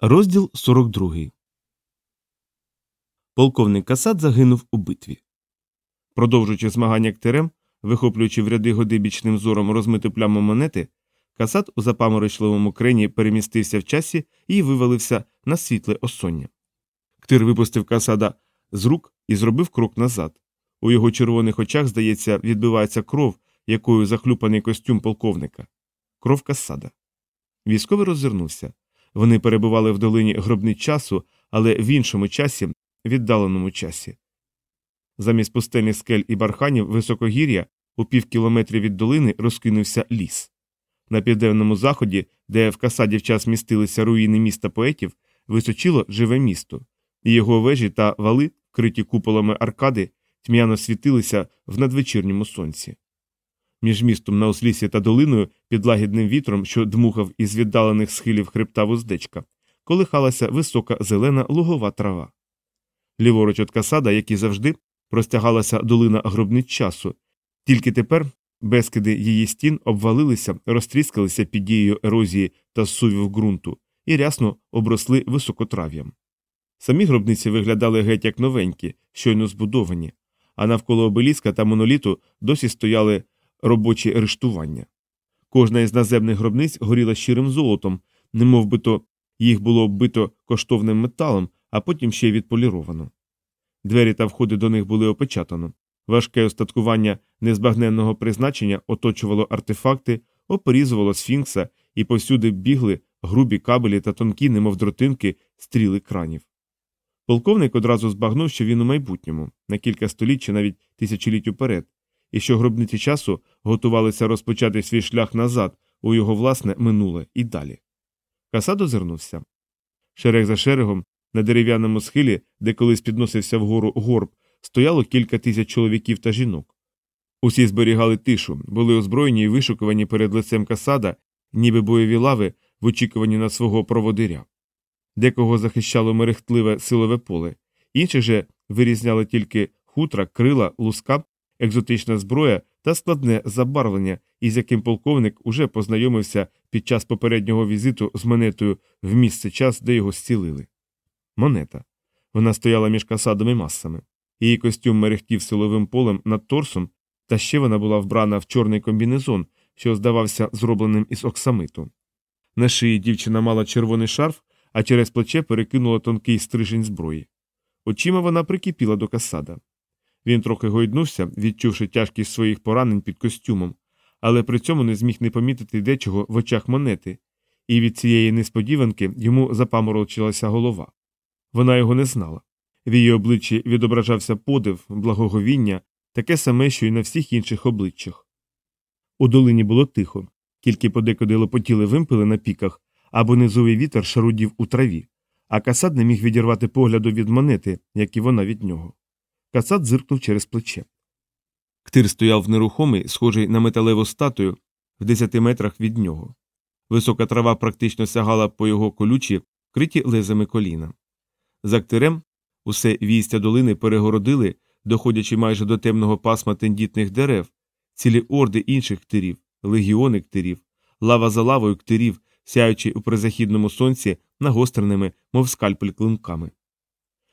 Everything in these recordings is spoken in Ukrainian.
Розділ 42. Полковник Касат загинув у битві. Продовжуючи змагання ктерем, вихоплюючи в ряди годи бічним зором розмиту пляму монети, Касат у запаморочливому крені перемістився в часі і вивалився на світле осоння. Ктир випустив Касада з рук і зробив крок назад. У його червоних очах, здається, відбивається кров, якою захлюпаний костюм полковника. Кров Касада. Військовий роззирнувся. Вони перебували в долині гробниць часу, але в іншому часі, віддаленому часі. Замість пустельних скель і барханів високогір'я у пів кілометрі від долини розкинувся ліс. На південному заході, де в касаді в час містилися руїни міста поетів, височило живе місто, і його вежі та вали, вкриті куполами аркади, тьмяно світилися в надвечірньому сонці. Між містом на ослісі та долиною під лагідним вітром, що дмухав із віддалених схилів хребта вуздечка, колихалася висока зелена лугова трава. Ліворуч від касада, як і завжди, простягалася долина гробниць часу, тільки тепер безкиди її стін обвалилися, розтріскалися під дією ерозії та сувів ґрунту і рясно обросли високотрав'ям. Самі гробниці виглядали геть як новенькі, щойно збудовані, а навколо обеліска та моноліту досі стояли робочі рештування. Кожна із наземних гробниць горіла щирим золотом, немов то їх було оббито коштовним металом, а потім ще й відполіровано. Двері та входи до них були опечатано. Важке остаткування незбагненного призначення оточувало артефакти, опорізувало сфінкса і повсюди бігли грубі кабелі та тонкі, немов дротинки, стріли кранів. Полковник одразу збагнув, що він у майбутньому, на кілька століть чи навіть тисячоліть уперед, і що гробниці часу готувалися розпочати свій шлях назад у його власне минуле і далі. Касад озирнувся. Шерег за шерегом, на дерев'яному схилі, де колись підносився вгору горб, стояло кілька тисяч чоловіків та жінок. Усі зберігали тишу, були озброєні і вишукувані перед лицем касада, ніби бойові лави в очікуванні на свого проводиря. Декого захищало мерехтливе силове поле, інші же вирізняли тільки хутра, крила, луска, екзотична зброя та складне забарвлення, із яким полковник уже познайомився під час попереднього візиту з монетою в місце час, де його зцілили. Монета. Вона стояла між касадом і масами. Її костюм мерехтів силовим полем над торсом, та ще вона була вбрана в чорний комбінезон, що здавався зробленим із оксамиту. На шиї дівчина мала червоний шарф, а через плече перекинула тонкий стрижень зброї. Очима вона прикипіла до касада. Він трохи гойднувся, відчувши тяжкість своїх поранень під костюмом, але при цьому не зміг не помітити дечого в очах монети, і від цієї несподіванки йому запаморочилася голова. Вона його не знала. В її обличчі відображався подив, благоговіння, таке саме, що й на всіх інших обличчях. У долині було тихо, тільки подекуди лопотіли вимпели на піках, або низовий вітер шарудів у траві, а касад не міг відірвати погляду від монети, як і вона від нього. Касад зиркнув через плече. Ктир стояв нерухомий, схожий на металеву статую в десяти метрах від нього. Висока трава практично сягала по його колючі, вкриті лезами коліна. За ктирем усе війстя долини перегородили, доходячи майже до темного пасма тендітних дерев, цілі орди інших ктирів, легіони ктирів, лава за лавою ктирів, сяючи у призахідному сонці нагостреними, мов скальпель клинками.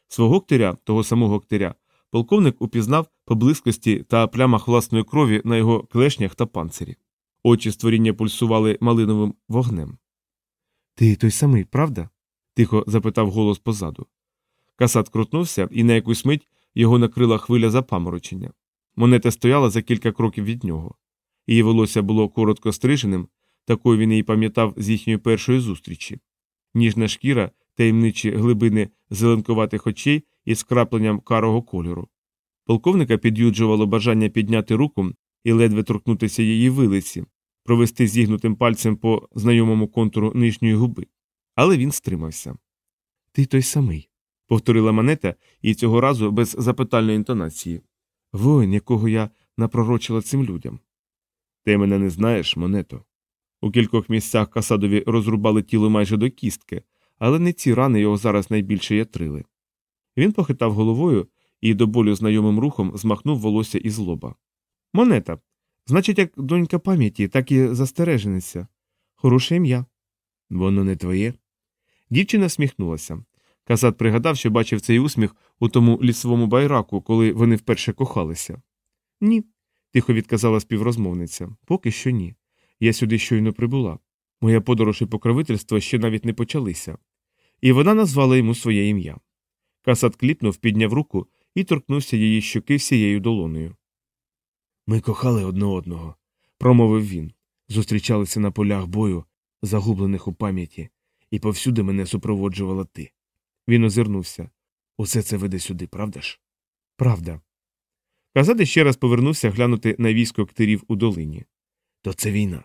Свого ктиря, того самого ктиря, полковник упізнав по близькості та плямах власної крові на його клешнях та панцирі. Очі створіння пульсували малиновим вогнем. Ти той самий, правда? тихо запитав голос позаду. Касат крутнувся, і на якусь мить його накрила хвиля запаморочення. Монета стояла за кілька кроків від нього. Її волосся було коротко стриженим, такою він її пам'ятав з їхньої першої зустрічі. Ніжна шкіра, таємничі глибини зеленкуватих очей із крапленням карого кольору. Полковника під'юджувало бажання підняти руку і ледве торкнутися її вилиці, провести зігнутим пальцем по знайомому контуру нижньої губи. Але він стримався. Ти той самий, повторила монета і цього разу без запитальної інтонації. Воїн, якого я напророчила цим людям. Ти мене не знаєш, монето. У кількох місцях касадові розрубали тіло майже до кістки, але не ці рани його зараз найбільше ятрили. Він похитав головою і до болю знайомим рухом змахнув волосся із лоба. Монета. Значить, як донька пам'яті, так і застережениця. Хороше ім'я. Воно не твоє. Дівчина сміхнулася. Касат пригадав, що бачив цей усміх у тому лісовому байраку, коли вони вперше кохалися. Ні, тихо відказала співрозмовниця. Поки що ні. Я сюди щойно прибула. Моя подорож і покровительство ще навіть не почалися. І вона назвала йому своє ім'я. Касат кліпнув, підняв руку і торкнувся її щоки всією долонею. Ми кохали одне одного, промовив він. Зустрічалися на полях бою, загублених у пам'яті, і повсюди мене супроводжувала ти. Він озирнувся. Усе це веде сюди, правда ж? Правда. Казати ще раз повернувся глянути на військо ктирів у долині. То це війна.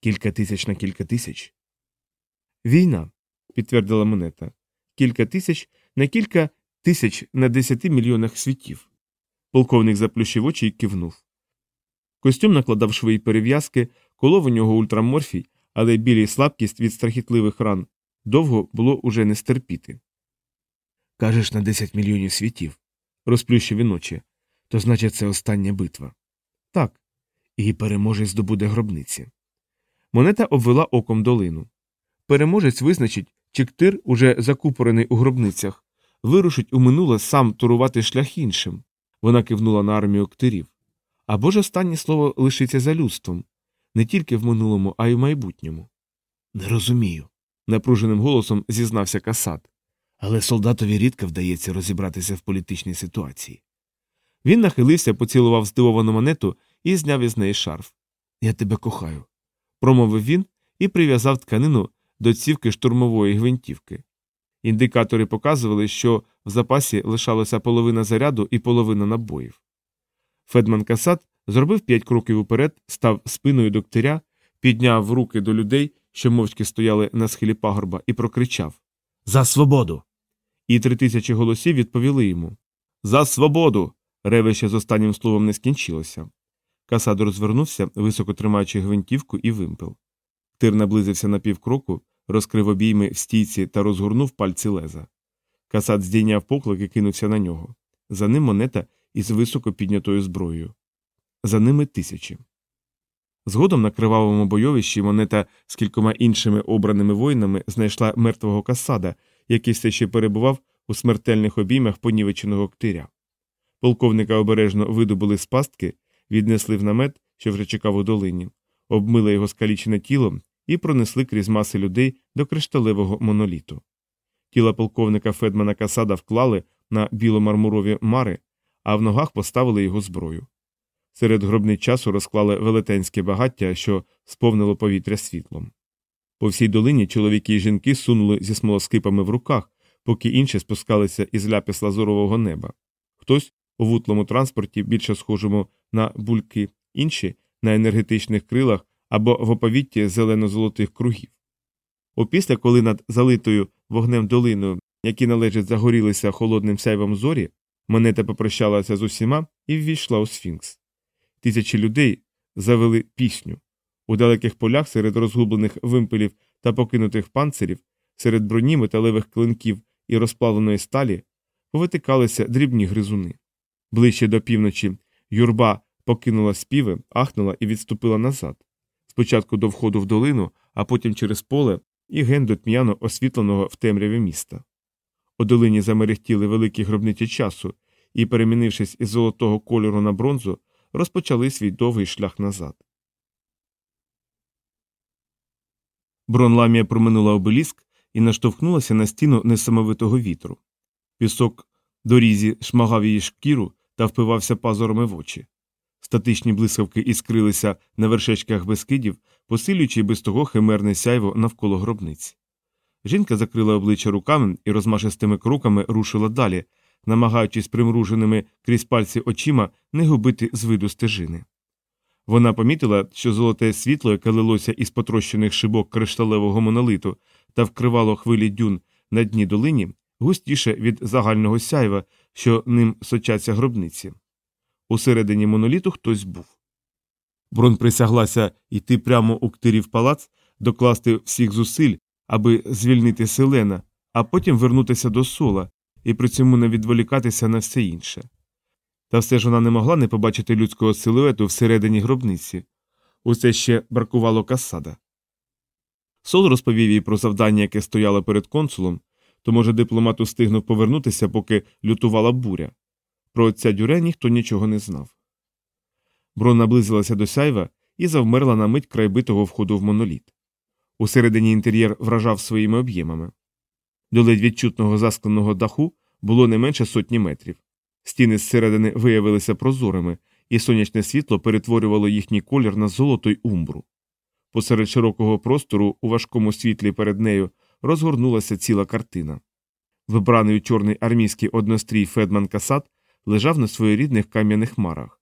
Кілька тисяч на кілька тисяч. Війна, підтвердила монета. Кілька тисяч на кілька тисяч на десяти мільйонах світів. Полковник заплющив очі і кивнув. Костюм накладав швої перев'язки, колов у нього ультраморфій, але білі слабкість від страхітливих ран довго було уже не стерпіти. Кажеш, на 10 мільйонів світів, розплющив він очі. То значить, це остання битва. Так. І переможець здобуде гробниці. Монета обвела оком долину. Переможець визначить, чи ктир, уже закупорений у гробницях, вирушить у минуле сам турувати шлях іншим. Вона кивнула на армію ктирів. Або ж останнє слово лишиться за людством не тільки в минулому, а й в майбутньому. Не розумію, напруженим голосом зізнався Касат. Але солдатові рідко вдається розібратися в політичній ситуації. Він нахилився, поцілував здивовану монету і зняв із неї шарф. Я тебе кохаю, промовив він і прив'язав тканину до цівки штурмової гвинтівки. Індикатори показували, що в запасі лишалося половина заряду і половина набоїв. Федман Касат зробив п'ять кроків уперед, став спиною до ктиря, підняв руки до людей, що мовчки стояли на схилі пагорба, і прокричав За свободу! І три тисячі голосів відповіли йому За свободу! Ревище з останнім словом не скінчилося. Касад розвернувся, високо тримаючи гвинтівку і вимпел. Тир наблизився на півкроку, розкрив обійми в стійці та розгорнув пальці леза. Касад здійняв поклик і кинувся на нього. За ним монета із високо піднятою зброєю. За ними тисячі. Згодом на кривавому бойовищі монета з кількома іншими обраними воїнами знайшла мертвого касада, який все ще перебував у смертельних обіймах понівеченого ктиря. Полковника обережно видобули з пастки, віднесли в намет, що вже чекав у долині, обмили його скалічене тіло і пронесли крізь маси людей до кришталевого моноліту. Тіло полковника Федмана Касада вклали на біломармурові мари, а в ногах поставили його зброю. Серед гробниць часу розклали велетенське багаття, що сповнило повітря світлом. По всій долині чоловіки і жінки сунули зі смолоскипами в руках, поки інші спускалися із ляпис лазурового неба. Хтось у вутлому транспорті, більше схожому на бульки, інші на енергетичних крилах або в оповітті зелено-золотих кругів. Опісля, коли над залитою вогнем долиною, які належать загорілися холодним сяйвом зорі, монета попрощалася з усіма і ввійшла у сфінкс. Тисячі людей завели пісню. У далеких полях серед розгублених вимпелів та покинутих панцирів, серед броні металевих клинків і розплавленої сталі повитикалися дрібні гризуни. Ближче до півночі юрба покинула співи, ахнула і відступила назад. Спочатку до входу в долину, а потім через поле і ген до тьмяно освітленого в темряві міста. У долині замерехтіли великі гробниці часу і, перемінившись із золотого кольору на бронзу, розпочали свій довгий шлях назад. Бронламія проминула обеліск і наштовхнулася на стіну несамовитого вітру. Пісок дорізі шмагав її шкіру та впивався пазурами в очі. Статичні блискавки іскрилися на вершечках безкидів, посилюючи без того химерне сяйво навколо гробниць. Жінка закрила обличчя руками і розмашистими кроками рушила далі, намагаючись примруженими крізь пальці очима не губити з виду стежини. Вона помітила, що золоте світло, яке лилося із потрощених шибок кришталевого монолиту та вкривало хвилі дюн на дні долині, густіше від загального сяйва, що ним сочаться гробниці. Усередині моноліту хтось був. Брон присяглася йти прямо у ктирів палац, докласти всіх зусиль, аби звільнити селена, а потім вернутися до сола і при цьому не відволікатися на все інше. Та все ж вона не могла не побачити людського силуету всередині гробниці. Усе ще бракувало касада. Сол розповів їй про завдання, яке стояло перед консулом, то, може, дипломат устигнув повернутися, поки лютувала буря. Про отця дюре ніхто нічого не знав. Брон наблизилася до сяйва і завмерла на мить край битого входу в моноліт. Усередині інтер'єр вражав своїми об'ємами. До ледь відчутного заскленого даху було не менше сотні метрів. Стіни зсередини виявилися прозорими, і сонячне світло перетворювало їхній колір на золото й умбру. Посеред широкого простору, у важкому світлі перед нею, розгорнулася ціла картина. Вибраний у чорний армійський однострій Федман Касат лежав на своєрідних кам'яних марах.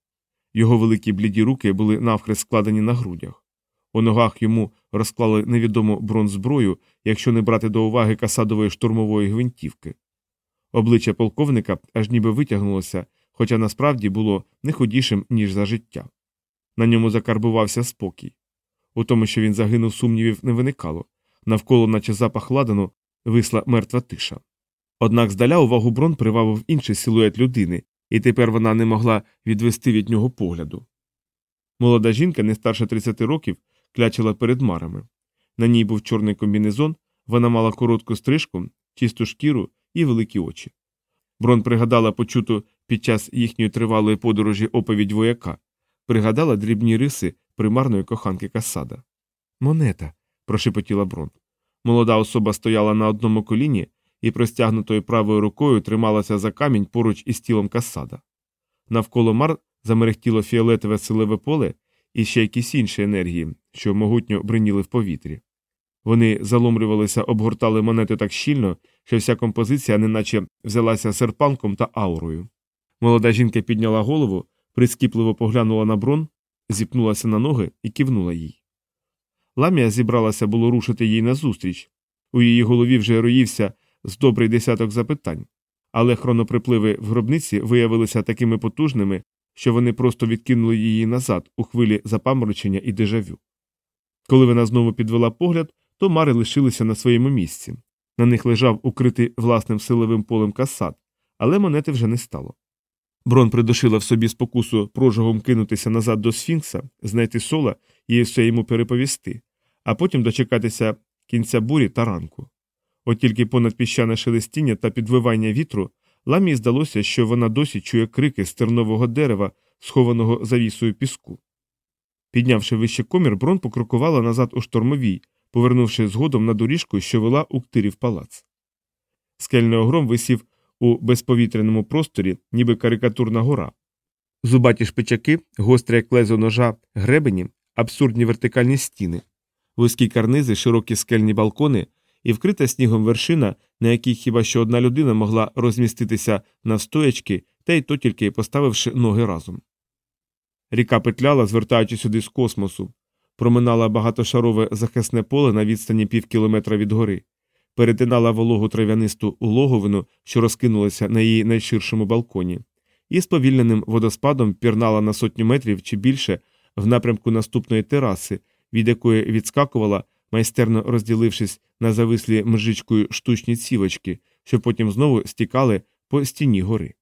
Його великі бліді руки були навхрест складені на грудях. У ногах йому розклали невідому бронзброю, якщо не брати до уваги касадової штурмової гвинтівки. Обличчя полковника аж ніби витягнулося, хоча насправді було не ходішим, ніж за життя. На ньому закарбувався спокій. У тому, що він загинув, сумнівів не виникало навколо, наче запах ладану, висла мертва тиша. Однак здаля увагу брон привабив інший силует людини, і тепер вона не могла відвести від нього погляду. Молода жінка, не старше 30 років, клячила перед марами. На ній був чорний комбінезон, вона мала коротку стрижку, чисту шкіру і великі очі. Брон пригадала почуту під час їхньої тривалої подорожі оповідь вояка, пригадала дрібні риси примарної коханки Касада. Монета. прошепотіла Брон. Молода особа стояла на одному коліні і простягнутою правою рукою трималася за камінь поруч із тілом Касада. Навколо мар замерехтіло фіолетове силове поле і ще якісь інші енергії, що могутньо бриніли в повітрі. Вони заломлювалися, обгортали монети так щільно, що вся композиція неначе взялася серпанком та аурою. Молода жінка підняла голову, прискіпливо поглянула на брон, зіпнулася на ноги і кивнула їй. Ламія зібралася було рушити їй назустріч. У її голові вже роївся з добрий десяток запитань, але хроноприпливи в гробниці виявилися такими потужними, що вони просто відкинули її назад у хвилі запаморочення і дежавю. Коли вона знову підвела погляд, то мари лишилися на своєму місці. На них лежав укритий власним силовим полем касат, але монети вже не стало. Брон придушила в собі спокусу прожогом кинутися назад до Сфінкса, знайти сола і все йому переповісти, а потім дочекатися кінця бурі та ранку. От тільки понад піщане шелестіння та підвивання вітру ламі здалося, що вона досі чує крики з тернового дерева, схованого завісою піску. Піднявши вище комір, Брон покрокувала назад у штормовій, повернувши згодом на доріжку, що вела у ктирів палац. Скельний огром висів у безповітряному просторі, ніби карикатурна гора. Зубаті шпичаки, гострі як лезо ножа, гребені, абсурдні вертикальні стіни, вузькі карнизи, широкі скельні балкони і вкрита снігом вершина, на якій хіба що одна людина могла розміститися навстоячки, та й то тільки поставивши ноги разом. Ріка петляла, звертаючи сюди з космосу, проминала багатошарове захисне поле на відстані пів кілометра від гори, перетинала вологу трав'янисту улоговину, що розкинулася на її найширшому балконі, і сповільненим водоспадом пірнала на сотню метрів чи більше в напрямку наступної тераси, від якої відскакувала, майстерно розділившись на завислі мжичкою штучні цівочки, що потім знову стікали по стіні гори.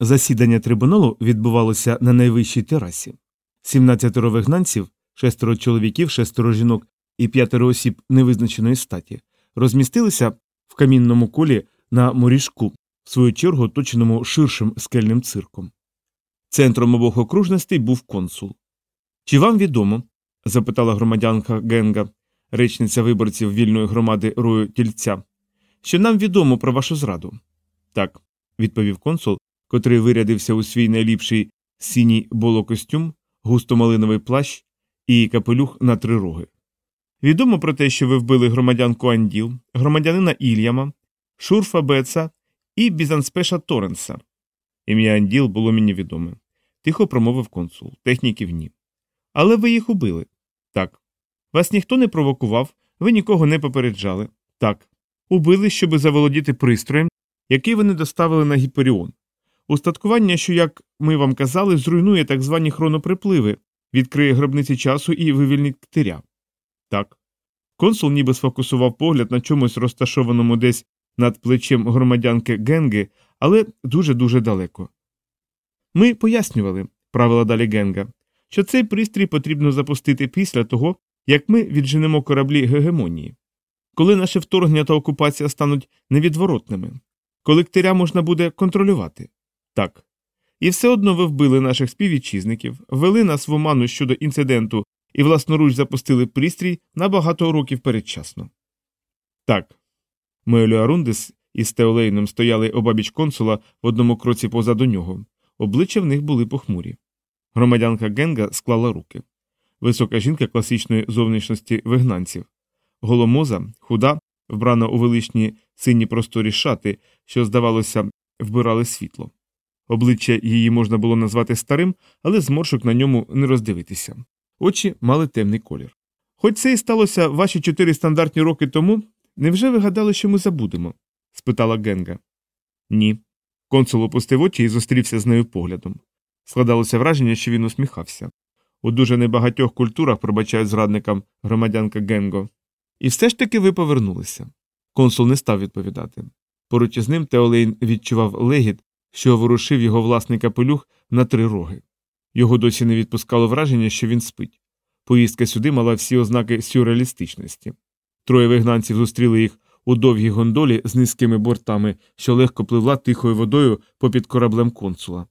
Засідання трибуналу відбувалося на найвищій терасі. Сімнадцятеро вигнанців, шестеро чоловіків, шестеро жінок і п'ятеро осіб невизначеної статі розмістилися в камінному колі на моріжку, в свою чергу оточеному ширшим скельним цирком. Центром обох окружностей був консул. Чи вам відомо? запитала громадянка Генга, речниця виборців вільної громади Рою Тільця, що нам відомо про вашу зраду. Так, відповів консул, котрий вирядився у свій найліпший синій болокостюм, густо-малиновий плащ і капелюх на три роги. Відомо про те, що ви вбили громадянку Анділ, громадянина Ільяма, Шурфа Беца і Бізанспеша Торренса. Ім'я Анділ було мені відоме. Тихо промовив консул, техніків ні. Але ви їх убили. Так. Вас ніхто не провокував, ви нікого не попереджали. Так. Убили, щоби заволодіти пристроєм, який вони доставили на Гіперіон. Устаткування, що, як ми вам казали, зруйнує так звані хроноприпливи, відкриє гробниці часу і вивільнить ктиря. Так. Консул ніби сфокусував погляд на чомусь розташованому десь над плечем громадянки Генги, але дуже дуже далеко. Ми пояснювали, правила далі Генга, що цей пристрій потрібно запустити після того, як ми відженемо кораблі гегемонії. Коли наше вторгнення та окупація стануть невідворотними, коли ктиря можна буде контролювати. Так. І все одно ви вбили наших співвітчизників, ввели нас в оману щодо інциденту і власноруч запустили пристрій на багато років передчасно. Так. Мейлю Арундес із Теолейном стояли обабіч консула в одному кроці позаду нього. Обличчя в них були похмурі. Громадянка Генга склала руки. Висока жінка класичної зовнішності вигнанців, голомоза, худа, вбрана у величні сині просторі шати, що, здавалося, вбирали світло. Обличчя її можна було назвати старим, але зморшок на ньому не роздивитися. Очі мали темний колір. Хоч це і сталося ваші чотири стандартні роки тому, невже ви гадали, що ми забудемо? спитала Генга. Ні. Консул опустив очі і зустрівся з нею поглядом. Складалося враження, що він усміхався. У дуже небагатьох культурах пробачають зрадникам громадянка Генго. І все ж таки ви повернулися. Консул не став відповідати. Поруч із ним Теолейн відчував легіт, що ворушив його власний капелюх на три роги. Його досі не відпускало враження, що він спить. Поїздка сюди мала всі ознаки сюрреалістичності. Троє вигнанців зустріли їх у довгій гондолі з низькими бортами, що легко пливла тихою водою попід кораблем консула.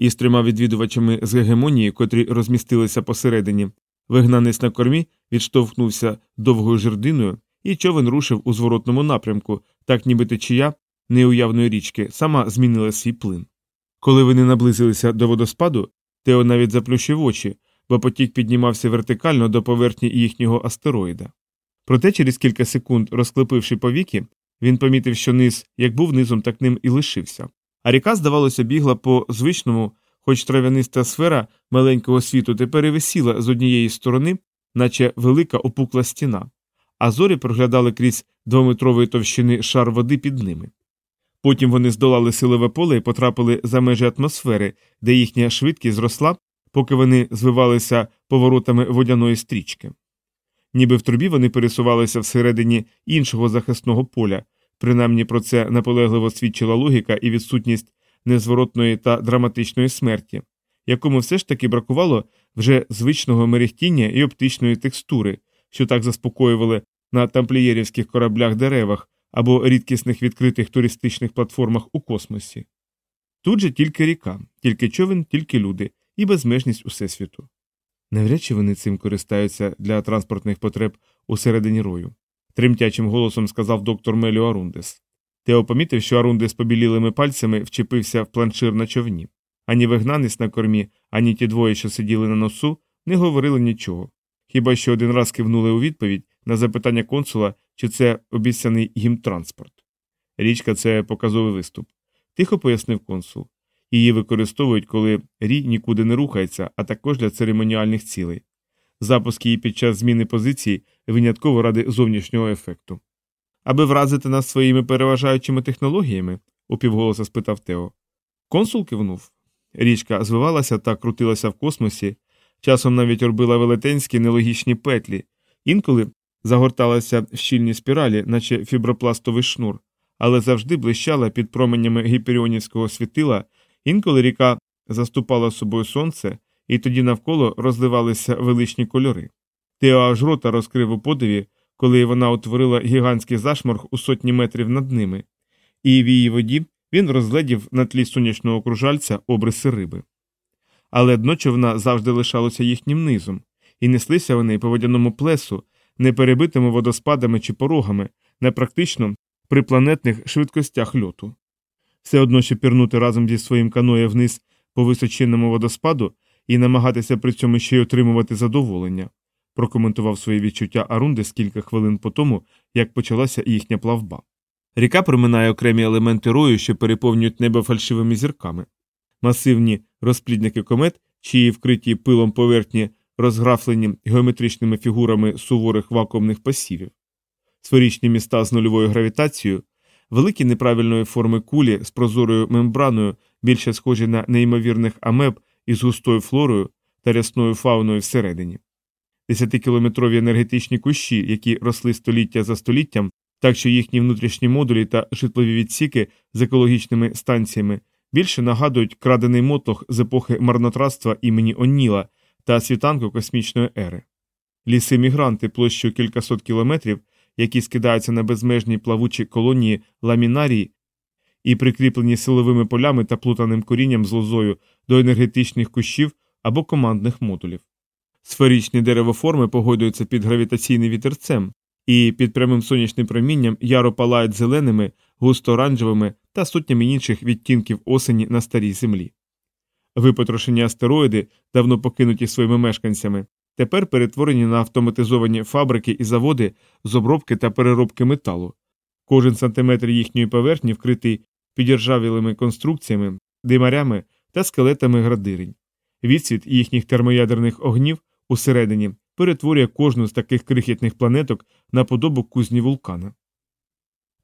Із трьома відвідувачами з гегемонії, котрі розмістилися посередині, вигнанець на кормі відштовхнувся довгою жердиною, і човен рушив у зворотному напрямку, так ніби течія неуявної річки сама змінила свій плин. Коли вони наблизилися до водоспаду, Тео навіть заплющив очі, бо потік піднімався вертикально до поверхні їхнього астероїда. Проте через кілька секунд, розклепивши повіки, він помітив, що низ як був низом, так ним і лишився. А ріка, здавалося, бігла по звичному, хоч трав'яниста сфера маленького світу тепер і висіла з однієї сторони, наче велика опукла стіна, а зорі проглядали крізь двометрової товщини шар води під ними. Потім вони здолали силове поле і потрапили за межі атмосфери, де їхня швидкість зросла, поки вони звивалися поворотами водяної стрічки. Ніби в трубі вони пересувалися всередині іншого захисного поля, принаймні про це наполегливо свідчила логіка і відсутність незворотної та драматичної смерті, якому все ж таки бракувало вже звичного мерехтіння і оптичної текстури, що так заспокоювали на тамплієрівських кораблях деревах або рідкісних відкритих туристичних платформах у космосі. Тут же тільки ріка, тільки човен, тільки люди і безмежність усесвіту. Навряд чи вони цим користаються для транспортних потреб усередині рою, тремтячим голосом сказав доктор Меліо Арундес. Тео помітив, що Арундес побілілими пальцями вчепився в планшир на човні. Ані вигнанець на кормі, ані ті двоє, що сиділи на носу, не говорили нічого. Хіба що один раз кивнули у відповідь на запитання консула, чи це обіцяний їм транспорт. Річка це показовий виступ. Тихо пояснив консул. Її використовують, коли рій нікуди не рухається, а також для церемоніальних цілей. Запуск її під час зміни позиції винятково ради зовнішнього ефекту. Аби вразити нас своїми переважаючими технологіями? упівголоса спитав Тео. Консул кивнув. Річка звивалася та крутилася в космосі, часом навіть робила велетенські нелогічні петлі, інколи загорталася в щільні спіралі, наче фібропластовий шнур, але завжди блищала під променями гіперіонівського світила, інколи ріка заступала собою сонце, і тоді навколо розливалися величні кольори. Тео аж рота розкрив у подиві, коли вона утворила гігантський зашморг у сотні метрів над ними, і в її воді він розгледів на тлі сонячного кружальця обриси риби. Але дно човна завжди лишалося їхнім низом, і неслися вони по водяному плесу, не перебитими водоспадами чи порогами, не практично при планетних швидкостях льоту. Все одно що пірнути разом зі своїм каноє вниз по височинному водоспаду і намагатися при цьому ще й отримувати задоволення, прокоментував свої відчуття Арундес кілька хвилин по тому, як почалася їхня плавба. Ріка проминає окремі елементи рою, що переповнюють небо фальшивими зірками, масивні розплідники комет, чиї вкриті пилом поверхні розграфлені геометричними фігурами суворих вакуумних пасівів, сферичні міста з нульовою гравітацією, великі неправильної форми кулі з прозорою мембраною, більше схожі на неймовірних амеб із густою флорою та рясною фауною всередині, десятикілометрові енергетичні кущі, які росли століття за століттям, так що їхні внутрішні модулі та житлові відсіки з екологічними станціями більше нагадують крадений мотох з епохи марнотратства імені Оніла та світанку космічної ери. Ліси мігранти площею кількасот кілометрів, які скидаються на безмежні плавучі колонії ламінарії і прикріплені силовими полями та плутаним корінням з лозою до енергетичних кущів або командних модулів. Сферичні деревоформи погойдуються під гравітаційним вітерцем, і під прямим сонячним промінням яро палають зеленими, густо оранжевими та сотнями інших відтінків осені на старій землі. Випотрошені астероїди, давно покинуті своїми мешканцями, тепер перетворені на автоматизовані фабрики і заводи з обробки та переробки металу. Кожен сантиметр їхньої поверхні вкритий підіржавілими конструкціями, димарями та скелетами градирень. Відсвіт їхніх термоядерних огнів усередині перетворює кожну з таких крихітних планеток на подобу кузні вулкана.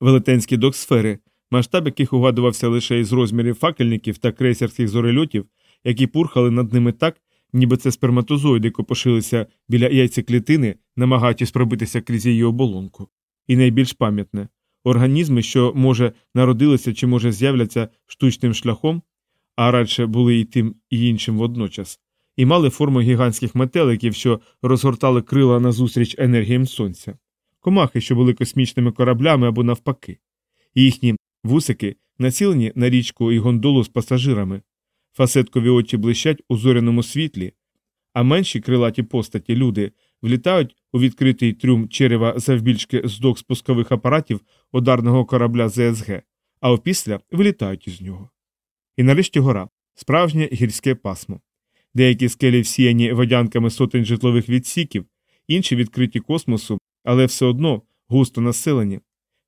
Велетенські доксфери, масштаб яких угадувався лише із розмірів факельників та крейсерських зорельотів, які пурхали над ними так, ніби це сперматозоїди копошилися біля яйцеклітини, намагаючись пробитися крізь її оболонку. І найбільш пам'ятне організми, що, може, народилися чи, може, з'являться штучним шляхом, а радше були і тим і іншим водночас, і мали форму гігантських метеликів, що розгортали крила назустріч енергіям сонця, комахи, що були космічними кораблями або навпаки, їхні вусики націлені на річку і гондолу з пасажирами, фасеткові очі блищать у зоряному світлі, а менші крилаті постаті люди влітають у відкритий трюм черева завбільшки з док спускових апаратів ударного корабля ЗСГ, а опісля вилітають із нього. І нарешті гора справжнє гірське пасмо. Деякі скелі всіяні водянками сотень житлових відсіків, інші відкриті космосу, але все одно густо населені.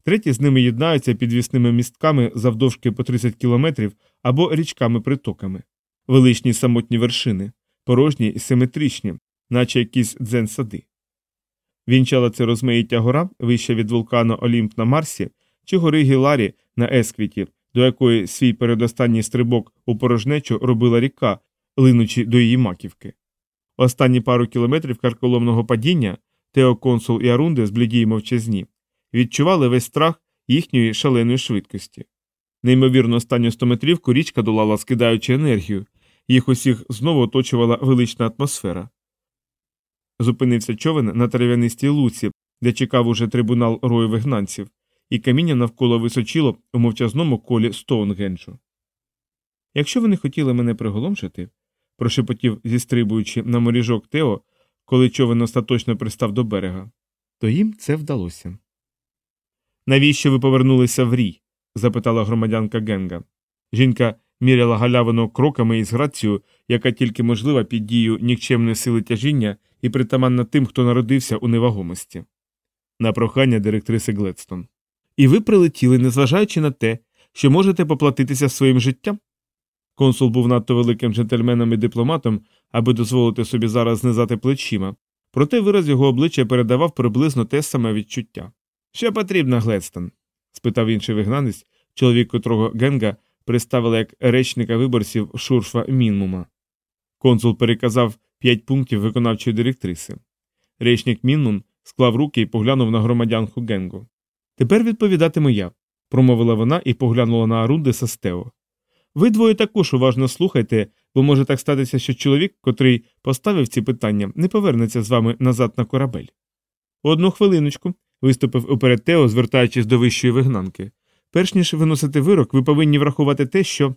Треті з ними єднаються підвісними містками завдовжки по 30 кілометрів або річками-притоками, величні самотні вершини, порожні і симетричні, наче якісь дзен-сади. Вінчала це розмаїття гора вище від вулкану Олімп на Марсі чи гори Гіларі на Есквіті, до якої свій передостанній стрибок у порожнечу робила ріка, линучи до її маківки. Останні пару кілометрів карколомного падіння Тео Консул і Арунде з блідій мовчазні відчували весь страх їхньої шаленої швидкості. Неймовірно останню стометрівку річка долала, скидаючи енергію, їх усіх знову оточувала велична атмосфера. Зупинився човен на трав'янистій луці, де чекав уже трибунал рою вигнанців, і каміння навколо височило у мовчазному колі Стоунгенджу. Якщо ви не хотіли мене приголомшити, прошепотів, зістрибуючи на моріжок Тео, коли човен остаточно пристав до берега, то їм це вдалося. Навіщо ви повернулися в рій? запитала громадянка Генга. Жінка міряла галявину кроками із грацією, яка тільки можлива під дією нікчемної сили тяжіння і притаманна тим, хто народився у невагомості. На прохання директриси Гледстон. І ви прилетіли, незважаючи на те, що можете поплатитися своїм життям? Консул був надто великим джентльменом і дипломатом, аби дозволити собі зараз знизати плечима, проте вираз його обличчя передавав приблизно те саме відчуття. Що потрібно, Гледстон? спитав інший вигнанець, чоловік котрого Генга представили як речника виборців шурфа Мінмума. Консул переказав п'ять пунктів виконавчої директриси. Речник Мінмун склав руки і поглянув на громадянку Генгу. Тепер відповідатиму я, промовила вона і поглянула на Арунде Састео. Ви двоє також уважно слухайте, бо може так статися, що чоловік, котрий поставив ці питання, не повернеться з вами назад на корабель. Одну хвилиночку, виступив уперед Тео, звертаючись до вищої вигнанки. Перш ніж виносити вирок, ви повинні врахувати те, що.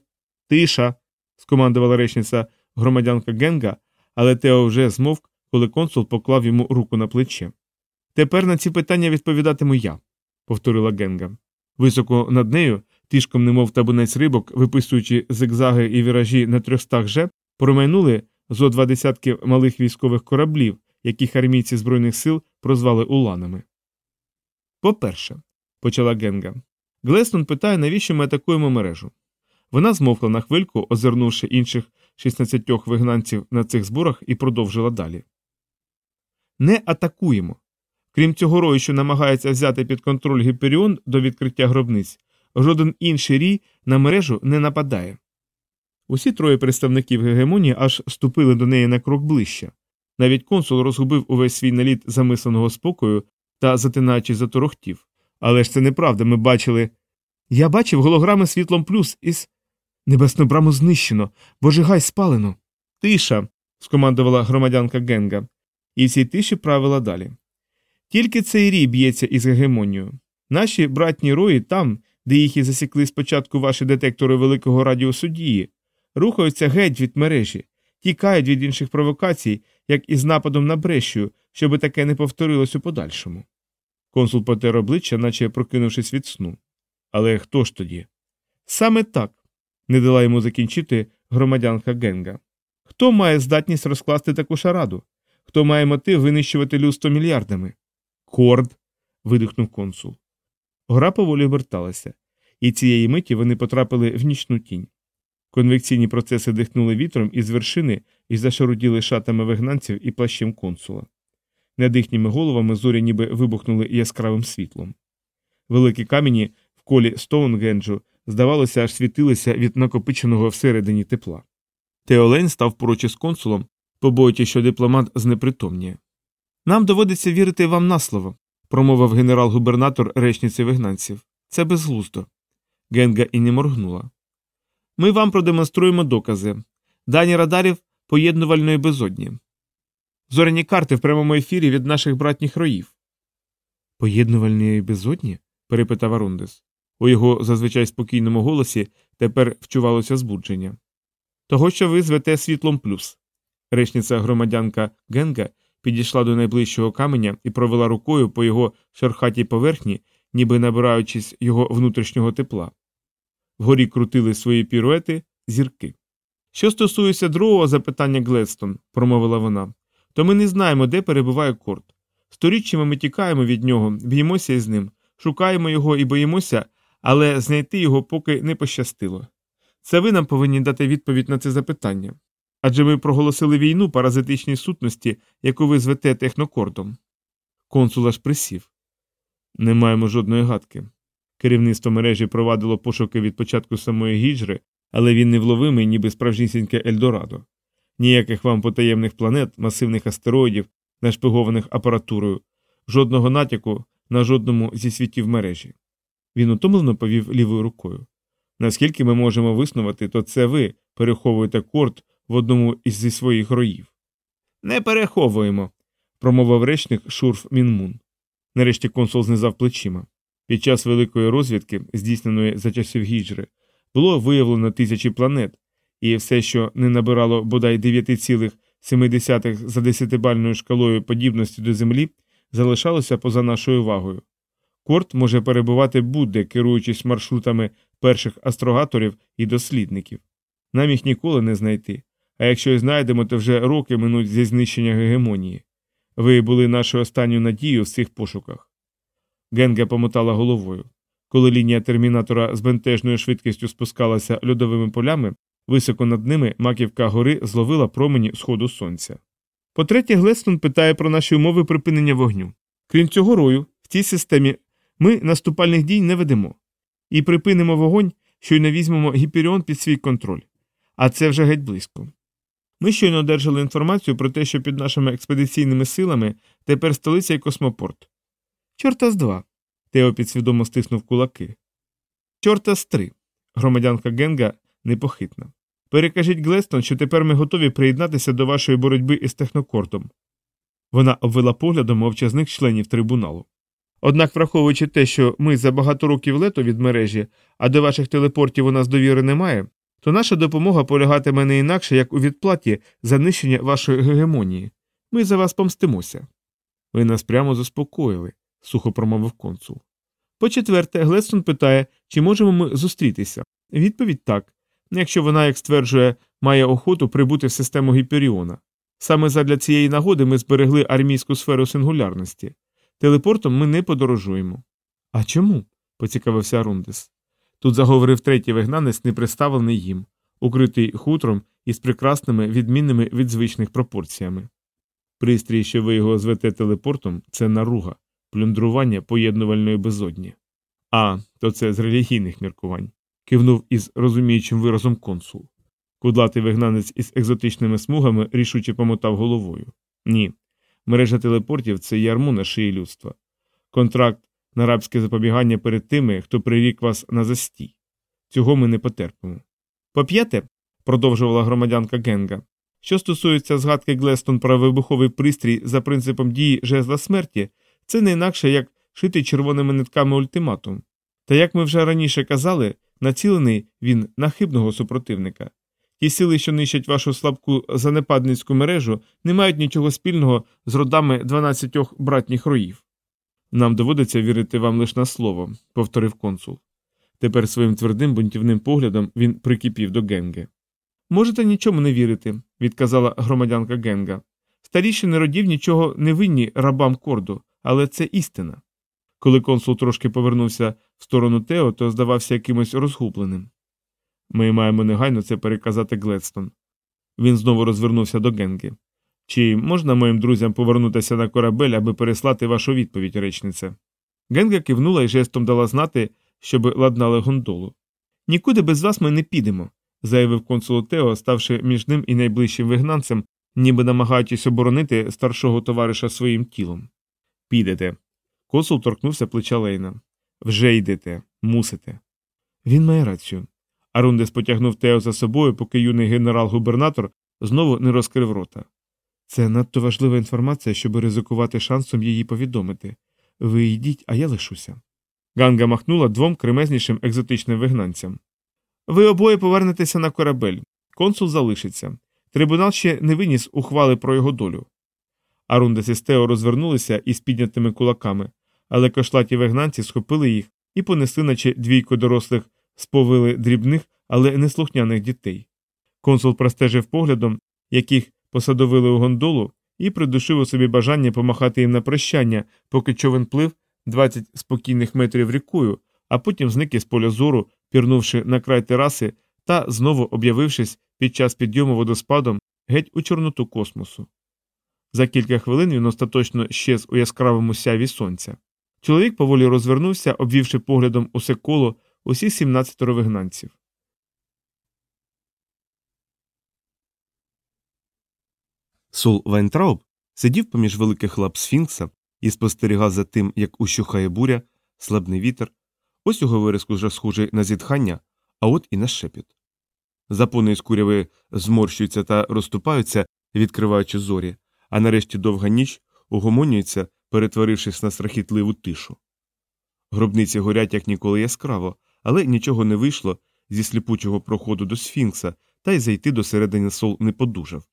Тиша. скомандувала речниця громадянка Генга, але Тео вже змовк, коли консул поклав йому руку на плече. Тепер на ці питання відповідатиму я, повторила Генга. Високо над нею, тишком немов табунець рибок, виписуючи зигзаги і віражі на трьохстах же, промайнули зо два десятки малих військових кораблів, яких армійці Збройних сил прозвали уланами. По-перше, почала Генга, Глеснон питає, навіщо ми атакуємо мережу. Вона змовкла на хвильку, озирнувши інших 16 вигнанців на цих зборах, і продовжила далі. Не атакуємо. Крім цього рою, що намагається взяти під контроль Гіперіон до відкриття гробниць, жоден інший рій на мережу не нападає. Усі троє представників гегемонії аж ступили до неї на крок ближче. Навіть консул розгубив увесь свій наліт замисленого спокою та, затинаючи заторохтів. Але ж це неправда, ми бачили. Я бачив голограми світлом плюс із. Небесну браму знищено, божигай спалено. Тиша. скомандувала громадянка Генга, і всі тиші правила далі. Тільки цей рій б'ється із гегемонією. Наші братні рої там, де їх і засікли спочатку ваші детектори великого радіосудії, рухаються геть від мережі, тікають від інших провокацій, як із нападом на брешію, щоби таке не повторилось у подальшому. Консул потер обличчя, наче прокинувшись від сну. Але хто ж тоді? Саме так, не дала йому закінчити громадянка Генга. Хто має здатність розкласти таку шараду? Хто має мотив винищувати людство мільярдами? Корд. видихнув консул. Гора поволі оберталася, і цієї миті вони потрапили в нічну тінь. Конвекційні процеси дихнули вітром із вершини і зашаруділи шатами вигнанців і плащем консула. Над їхніми головами зорі ніби вибухнули яскравим світлом. Великі камені в колі Стоунгенджу, здавалося, аж світилися від накопиченого всередині тепла. Теолейн став поруч із консулом, побоюючи, що дипломат знепритомніє. Нам доводиться вірити вам на слово, промовив генерал-губернатор речниці вигнанців. Це безглуздо. Генга і не моргнула. Ми вам продемонструємо докази дані радарів поєднувальної безодні. Зоряні карти в прямому ефірі від наших братніх роїв. Поєднувальної безодні? перепитав Арундес. У його зазвичай спокійному голосі тепер вчувалося збудження. Того, що ви звете світлом плюс. Речниця громадянка Генга підійшла до найближчого каменя і провела рукою по його шерхатій поверхні, ніби набираючись його внутрішнього тепла. Вгорі крутили свої піруети зірки. Що стосується другого запитання Гледстон, промовила вона, то ми не знаємо, де перебуває корт. Сторіччями ми тікаємо від нього, б'ємося із ним, шукаємо його і боїмося, але знайти його поки не пощастило. Це ви нам повинні дати відповідь на це запитання. Адже ми проголосили війну паразитичній сутності, яку ви звете технокордом. Консул аж присів. Не маємо жодної гадки. Керівництво мережі провадило пошуки від початку самої гіджри, але він невловимий, ніби справжнісіньке Ельдорадо. Ніяких вам потаємних планет, масивних астероїдів, нашпигованих апаратурою, жодного натяку на жодному зі світів мережі. Він утомлено повів лівою рукою. Наскільки ми можемо виснувати, то це ви переховуєте корт в одному із зі своїх роїв. Не переховуємо, промовив речник Шурф Мінмун. Нарешті консул знизав плечима. Під час великої розвідки, здійсненої за часів гіджри, було виявлено тисячі планет, і все, що не набирало бодай 9,7 за десятибальною шкалою подібності до Землі, залишалося поза нашою увагою. Корт може перебувати будь-де, керуючись маршрутами перших астрогаторів і дослідників. Нам їх ніколи не знайти, а якщо й знайдемо, то вже роки минуть зі знищення гегемонії. Ви були нашою останньою надією в цих пошуках. Генга помотала головою. Коли лінія термінатора з бентежною швидкістю спускалася льодовими полями, високо над ними маківка гори зловила промені сходу сонця. По третє, Глестон питає про наші умови припинення вогню. Крім цього рою, в цій системі ми наступальних дій не ведемо і припинимо вогонь, щойно візьмемо гіперіон під свій контроль. А це вже геть близько. Ми щойно одержали інформацію про те, що під нашими експедиційними силами тепер столиця і космопорт. Чорта з два. Тео підсвідомо стиснув кулаки. Чорта з три. Громадянка Генга непохитна. Перекажіть Глестон, що тепер ми готові приєднатися до вашої боротьби із технокортом. Вона обвела поглядом мовчазних членів трибуналу. Однак, враховуючи те, що ми за багато років лето від мережі, а до ваших телепортів у нас довіри немає, то наша допомога полягатиме не інакше, як у відплаті за нищення вашої гегемонії. Ми за вас помстимося. Ви нас прямо заспокоїли, сухо промовив консул. По четверте, Глесон питає, чи можемо ми зустрітися. Відповідь так. Якщо вона, як стверджує, має охоту прибути в систему Гіперіона. Саме задля цієї нагоди ми зберегли армійську сферу сингулярності. Телепортом ми не подорожуємо. А чому? поцікавився Арундес. Тут заговорив третій вигнанець, не представлений їм, укритий хутром із прекрасними, відмінними від звичних пропорціями. Пристрій, що ви його звете телепортом, це наруга, плюндрування поєднувальної безодні. А, то це з релігійних міркувань, кивнув із розуміючим виразом консул. Кудлатий вигнанець із екзотичними смугами рішуче помотав головою. Ні. Мережа телепортів це ярмо на шиї людства. Контракт на рабське запобігання перед тими, хто прирік вас на застій. Цього ми не потерпимо. По п'яте, продовжувала громадянка Генга, Що стосується згадки Глестон про вибуховий пристрій за принципом дії жезла смерті, це не інакше як шити червоними нитками ультиматум. Та як ми вже раніше казали, націлений він на хибного супротивника. Ті сили, що нищать вашу слабку занепадницьку мережу, не мають нічого спільного з родами 12 братніх роїв. Нам доводиться вірити вам лише на слово, повторив консул. Тепер своїм твердим бунтівним поглядом він прикипів до Генги. Можете нічому не вірити, відказала громадянка Генга. Старіші родів нічого не винні рабам корду, але це істина. Коли консул трошки повернувся в сторону Тео, то здавався якимось розгубленим. Ми маємо негайно це переказати Гледстон. Він знову розвернувся до Генги. Чи можна моїм друзям повернутися на корабель, аби переслати вашу відповідь, речнице? Генга кивнула і жестом дала знати, щоб ладнали гондолу. Нікуди без вас ми не підемо, заявив консул Тео, ставши між ним і найближчим вигнанцем, ніби намагаючись оборонити старшого товариша своїм тілом. Підете. Консул торкнувся плеча Лейна. Вже йдете, мусите. Він має рацію. Арундес потягнув Тео за собою, поки юний генерал-губернатор знову не розкрив рота. Це надто важлива інформація, щоб ризикувати шансом її повідомити. Ви йдіть, а я лишуся. Ганга махнула двом кремезнішим екзотичним вигнанцям. Ви обоє повернетеся на корабель. Консул залишиться. Трибунал ще не виніс ухвали про його долю. Арундес і Стео розвернулися із піднятими кулаками, але кошлаті вигнанці схопили їх і понесли, наче двійко дорослих сповили дрібних, але неслухняних дітей. Консул простежив поглядом, яких посадовили у гондолу, і придушив у собі бажання помахати їм на прощання, поки човен плив 20 спокійних метрів рікою, а потім зник із поля зору, пірнувши на край тераси та знову об'явившись під час підйому водоспадом геть у чорноту космосу. За кілька хвилин він остаточно щез у яскравому сяві сонця. Чоловік поволі розвернувся, обвівши поглядом усе коло усі 17 вигнанців. Сол Вайнтрауб сидів поміж великих лап сфінкса і спостерігав за тим, як ущухає буря, слабне вітер. Ось його виразку вже схожий на зітхання, а от і на шепіт. Запони з куряви зморщуються та розступаються, відкриваючи зорі, а нарешті довга ніч угомонюється, перетворившись на страхітливу тишу. Гробниці горять як ніколи яскраво, але нічого не вийшло зі сліпучого проходу до сфінкса, та й зайти до середини сол не подужав.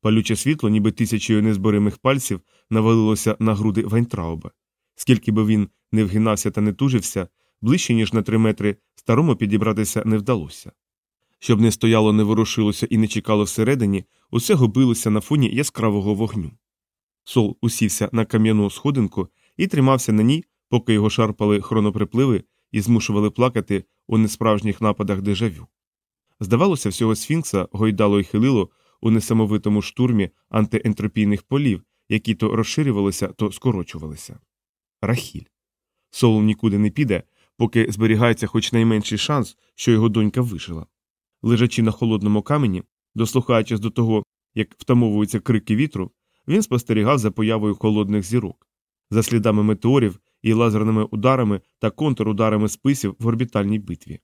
Палюче світло, ніби тисячею незборимих пальців, навалилося на груди Вайнтрауба. Скільки би він не вгинався та не тужився, ближче, ніж на три метри, старому підібратися не вдалося. Щоб не стояло, не ворушилося і не чекало всередині, усе губилося на фоні яскравого вогню. Сол усівся на кам'яну сходинку і тримався на ній, поки його шарпали хроноприпливи і змушували плакати у несправжніх нападах дежавю. Здавалося, всього сфінкса гойдало й хилило у несамовитому штурмі антиентропійних полів, які то розширювалися, то скорочувалися. Рахіль. Сол нікуди не піде, поки зберігається хоч найменший шанс, що його донька вижила. Лежачи на холодному камені, дослухаючись до того, як втамовуються крики вітру, він спостерігав за появою холодних зірок, за слідами метеорів і лазерними ударами та контрударами списів в орбітальній битві.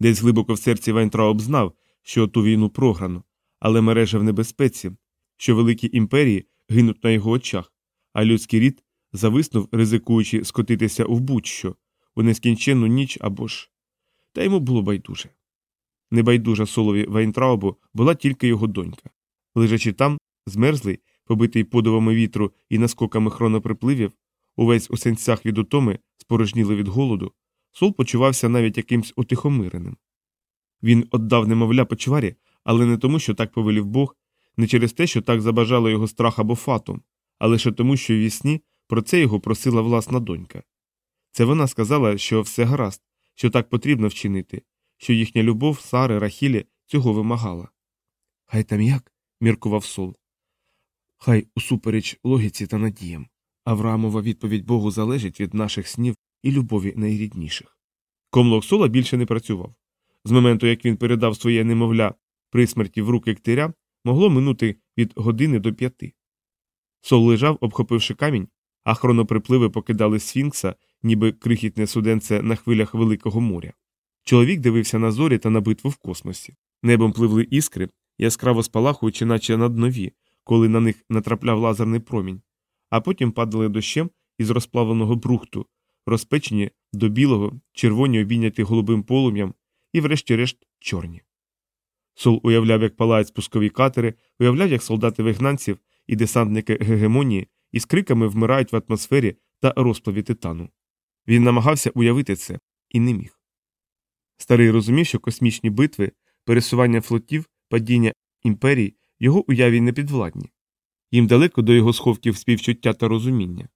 Десь глибоко в серці Вайнтрауб знав, що ту війну програно, але мережа в небезпеці, що великі імперії гинуть на його очах, а людський рід зависнув, ризикуючи скотитися в будь-що, у нескінченну ніч або ж. Та йому було байдуже. Небайдужа солові Вайнтраубу була тільки його донька. Лежачи там, змерзлий, побитий подувами вітру і наскоками хроноприпливів, увесь у сенцях від утоми, спорожніли від голоду, сол почувався навіть якимсь утихомиреним. Він отдав немовля почварі, але не тому, що так повелів Бог, не через те, що так забажало його страх або фатум, а лише тому, що в сні про це його просила власна донька. Це вона сказала, що все гаразд, що так потрібно вчинити, що їхня любов, Сари, Рахілі цього вимагала. Хай там як, міркував сол. Хай усупереч логіці та надіям. Авраамова відповідь Богу залежить від наших снів і любові найрідніших. Комлок сола більше не працював. З моменту, як він передав своє немовля при смерті в руки ктиря, могло минути від години до п'яти. Сол лежав, обхопивши камінь, а хроноприпливи покидали сфінкса, ніби крихітне суденце на хвилях Великого моря. Чоловік дивився на зорі та на битву в космосі. Небом пливли іскри, яскраво спалахуючи, наче над нові, коли на них натрапляв лазерний промінь, а потім падали дощем із розплавленого брухту, розпечені до білого, червоні обійняті голубим полум'ям і, врешті-решт, чорні. Сол уявляв, як палають спускові катери, уявляв, як солдати вигнанців і десантники гегемонії із криками вмирають в атмосфері та розплаві титану. Він намагався уявити це і не міг. Старий розумів, що космічні битви, пересування флотів, падіння імперій його уяві не підвладні. Їм далеко до його сховків співчуття та розуміння.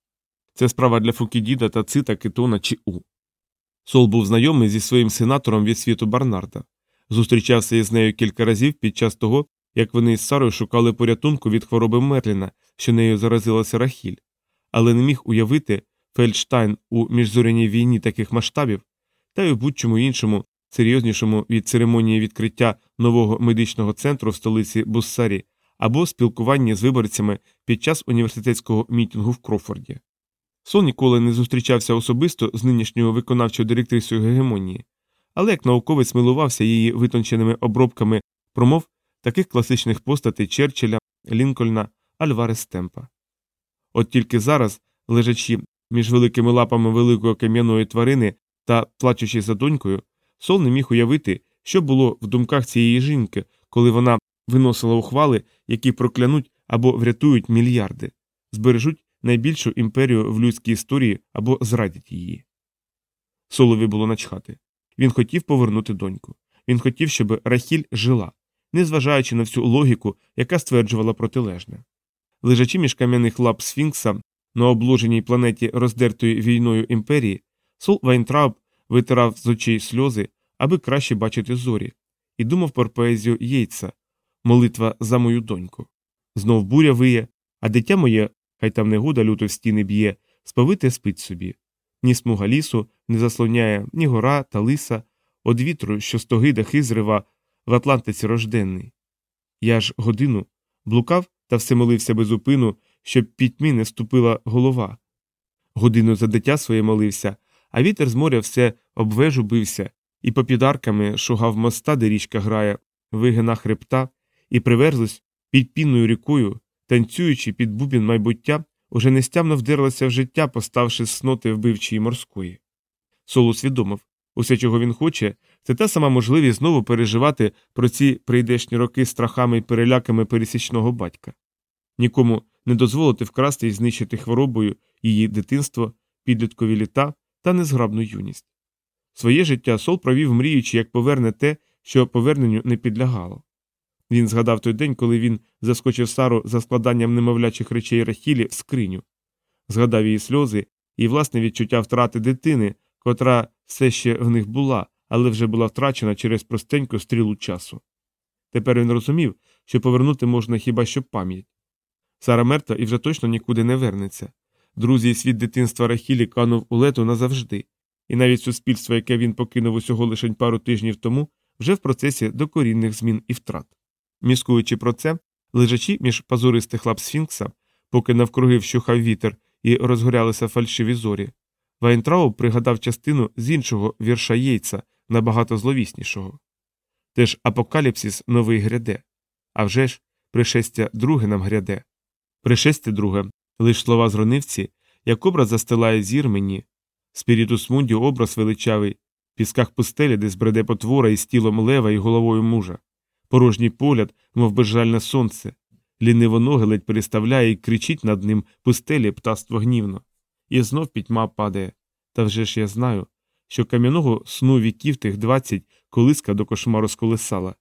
Це справа для Фукідіда та Цита, Кетона чи У. Сол був знайомий зі своїм сенатором від світу Барнарда, зустрічався із нею кілька разів під час того, як вони із Сарою шукали порятунку від хвороби Мерліна, що нею заразилася Рахіль, але не міг уявити Фельдштайн у міжзоряній війні таких масштабів, та й у будь-чому іншому, серйознішому від церемонії відкриття нового медичного центру в столиці Буссарі або спілкуванні з виборцями під час університетського мітингу в Крофорді. Сон ніколи не зустрічався особисто з нинішньою виконавчою директрисою гегемонії, але як науковець милувався її витонченими обробками промов таких класичних постатей Черчилля, Лінкольна, Альварес Темпа. От тільки зараз, лежачи між великими лапами великої кам'яної тварини та плачучи за донькою, Сол не міг уявити, що було в думках цієї жінки, коли вона виносила ухвали, які проклянуть або врятують мільярди, збережуть найбільшу імперію в людській історії або зрадять її. Солові було начхати. Він хотів повернути доньку. Він хотів, щоб Рахіль жила, незважаючи на всю логіку, яка стверджувала протилежне. Лежачи між кам'яних лап Сфінкса на обложеній планеті роздертої війною імперії, Сол Вайнтрауб витирав з очей сльози, аби краще бачити зорі, і думав про поезію Єйца молитва за мою доньку. Знов буря виє, а дитя моє, хай там негода люто в стіни б'є, сповите спить собі. Ні смуга лісу не заслоняє ні гора та лиса, од вітру, що стоги дахи зрива в Атлантиці рожденний. Я ж годину блукав та все молився без упину, щоб пітьми не ступила голова. Годину за дитя своє молився, а вітер з моря все об вежу бився, і попід арками шугав моста, де річка грає, вигина хребта, і приверзлись під пінною рікою, танцюючи під бубін майбуття, уже нестямно вдерлася в життя, поставши з сноти вбивчої морської. Сол усвідомив усе, чого він хоче, це та сама можливість знову переживати про ці прийдешні роки страхами і переляками пересічного батька, нікому не дозволити вкрасти і знищити хворобою її дитинство, підліткові літа та незграбну юність. Своє життя Сол провів, мріючи, як поверне те, що поверненню не підлягало. Він згадав той день, коли він заскочив Сару за складанням немовлячих речей Рахілі в скриню, згадав її сльози і власне відчуття втрати дитини, котра все ще в них була, але вже була втрачена через простеньку стрілу часу. Тепер він розумів, що повернути можна хіба що пам'ять. Сара мертва і вже точно нікуди не вернеться. Друзі і світ дитинства Рахілі канув у лету назавжди, і навіть суспільство, яке він покинув усього лише пару тижнів тому, вже в процесі докорінних змін і втрат. Міркуючи про це, лежачи між пазуристих лап сфінкса, поки навкруги вщухав вітер і розгорялися фальшиві зорі, Вайнтрауб пригадав частину з іншого вірша Єйца, набагато зловіснішого. Теж апокаліпсис новий гряде. Авжеж, пришестя друге нам гряде. Пришестя друге лиш слова зронивці, як образ застилає зір мені, спірітус мунді образ величавий, в пісках пустелі, де збреде потвора із тілом лева і головою мужа порожній погляд, мов безжальне сонце, ліниво ноги ледь переставляє і кричить над ним пустелі птаство гнівно. І знов пітьма падає. Та вже ж я знаю, що кам'яного сну віків тих двадцять колиска до кошмару сколесала.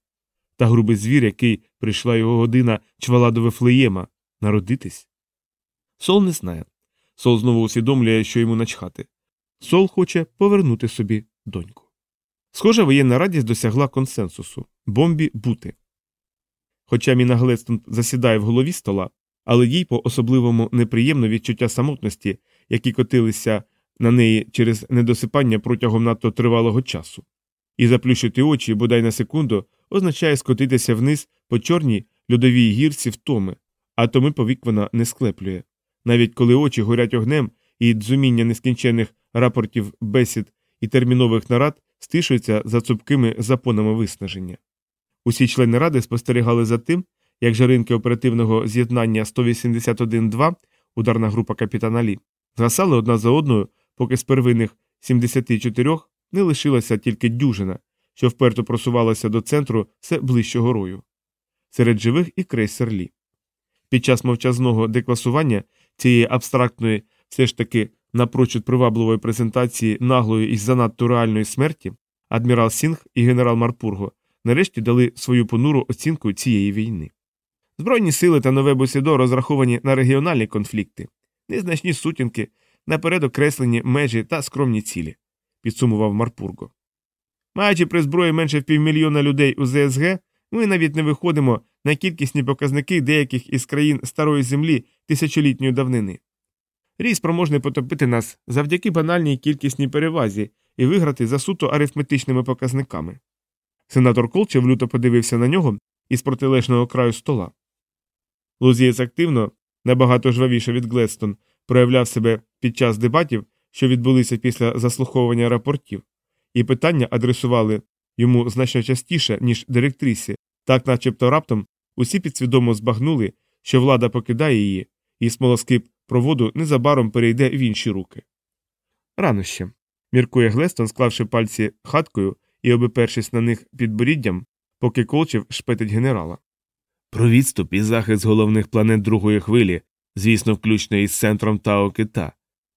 Та грубий звір, який прийшла його година чвала до Вифлеєма, народитись. Сол не знає. Сол знову усвідомлює, що йому начхати. Сол хоче повернути собі доньку. Схоже, воєнна радість досягла консенсусу бомбі бути. Хоча Міна Глестон засідає в голові стола, але їй по особливому неприємно відчуття самотності, які котилися на неї через недосипання протягом надто тривалого часу. І заплющити очі, бодай на секунду, означає скотитися вниз по чорній льодовій гірці втоми, а томи повік вона не склеплює. Навіть коли очі горять огнем і дзуміння нескінченних рапортів бесід і термінових нарад стишується за цупкими запонами виснаження. Усі члени ради спостерігали за тим, як жаринки оперативного з'єднання 181-2, ударна група капітана Лі, згасали одна за одною, поки з первинних 74 не лишилася тільки дюжина, що вперто просувалася до центру все ближче горою. Серед живих і крейсер Лі. Під час мовчазного декласування цієї абстрактної, все ж таки напрочуд привабливої презентації наглої і занадто реальної смерті, адмірал Сінг і генерал Марпурго нарешті дали свою понуру оцінку цієї війни. Збройні сили та нове Бусідо розраховані на регіональні конфлікти, незначні сутінки, наперед окреслені межі та скромні цілі, підсумував Марпурго. Маючи при зброї менше півмільйона людей у ЗСГ, ми навіть не виходимо на кількісні показники деяких із країн старої землі тисячолітньої давнини. Рій спроможний потопити нас завдяки банальній кількісній перевазі і виграти за суто арифметичними показниками. Сенатор Колчев люто подивився на нього із протилежного краю стола. Лузієць активно, набагато жвавіше від Глестон, проявляв себе під час дебатів, що відбулися після заслуховування рапортів, і питання адресували йому значно частіше, ніж директрисі, так начебто раптом усі підсвідомо збагнули, що влада покидає її, і смолоскип проводу незабаром перейде в інші руки. Рано ще, міркує Глестон, склавши пальці хаткою і обипершись на них підборіддям, поки Колчев шпетить генерала. Про відступ і захист головних планет другої хвилі, звісно, включно із центром Тао Кита,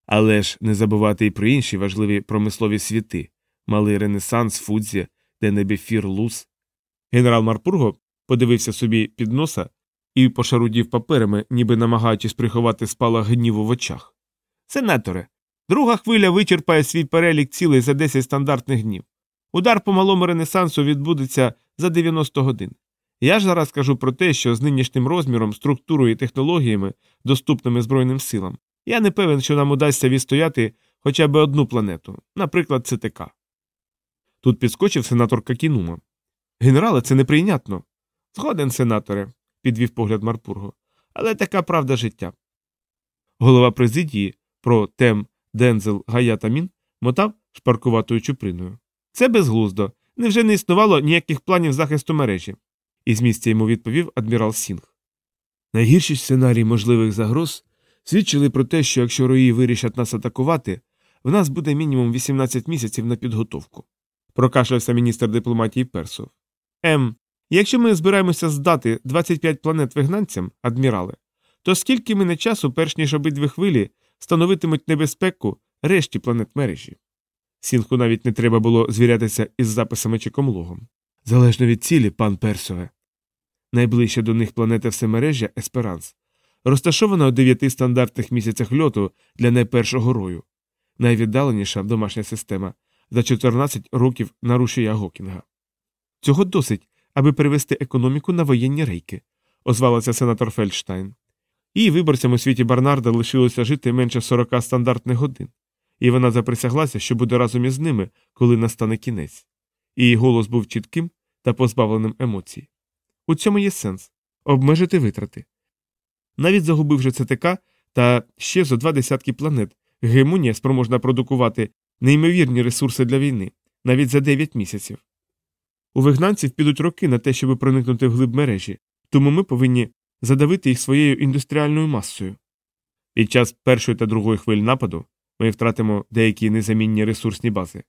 але ж не забувати й про інші важливі промислові світи малий Ренесанс, Фудзі, Денебіфір, Лус. Генерал Марпурго подивився собі під носа і пошарудів паперами, ніби намагаючись приховати спалах гніву в очах. Сенаторе, друга хвиля вичерпає свій перелік цілий за 10 стандартних днів. Удар по малому ренесансу відбудеться за 90 годин. Я ж зараз кажу про те, що з нинішнім розміром, структурою і технологіями, доступними Збройним силам, я не певен, що нам удасться відстояти хоча б одну планету, наприклад, ЦТК. Тут підскочив сенатор Какінума. Генерале, це неприйнятно. Згоден, сенаторе, підвів погляд Марпурго. Але така правда життя. Голова президії проте Дензел Гаят-Амін мотав шпаркуватою чуприною. Це безглуздо. Невже не існувало ніяких планів захисту мережі? І з місця йому відповів адмірал Сінг. Найгірші сценарії можливих загроз свідчили про те, що якщо рої вирішать нас атакувати, в нас буде мінімум 18 місяців на підготовку. Прокашлявся міністр дипломатії Персов. М. Якщо ми збираємося здати 25 планет вигнанцям, адмірале, то скільки мине часу, перш ніж обидві хвилі, становитимуть небезпеку решті планет мережі? Сінху навіть не треба було звірятися із записами чи комлогом. Залежно від цілі, пан Персове. Найближча до них планета всемережжя Есперанс, розташована у дев'яти стандартних місяцях льоту для найпершого рою, найвіддаленіша домашня система за 14 років на Гокінга. Цього досить, аби перевести економіку на воєнні рейки, озвалася сенатор Фельдштайн. Її виборцям у світі Барнарда лишилося жити менше 40 стандартних годин, і вона заприсяглася, що буде разом із ними, коли настане кінець. Її голос був чітким та позбавленим емоцій. У цьому є сенс обмежити витрати. Навіть загубивши ЦТК та ще зо два десятки планет, гемунія спроможна продукувати неймовірні ресурси для війни навіть за 9 місяців. У вигнанців підуть роки на те, щоб проникнути в глиб мережі, тому ми повинні задавити їх своєю індустріальною масою. Під час першої та другої хвиль нападу ми втратимо деякі незамінні ресурсні бази.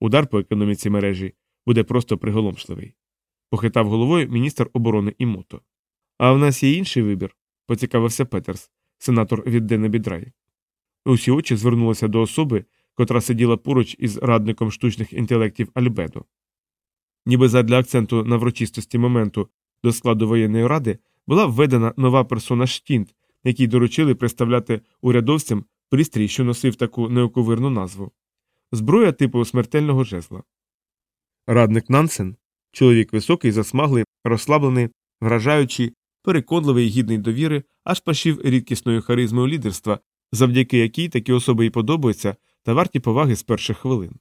Удар по економіці мережі буде просто приголомшливий. Похитав головою міністр оборони Імото. А в нас є інший вибір, поцікавився Петерс, сенатор від Денебідрай. Усі очі звернулися до особи, котра сиділа поруч із радником штучних інтелектів Альбедо. Ніби задля акценту на врочистості моменту до складу воєнної ради була введена нова персона Штінт, якій доручили представляти урядовцям пристрій, що носив таку неоковирну назву зброя типу смертельного жезла. Радник Нансен, чоловік високий, засмаглий, розслаблений, вражаючий, переконливий і гідний довіри, аж пашів рідкісною харизмою лідерства, завдяки якій такі особи й подобаються та варті поваги з перших хвилин.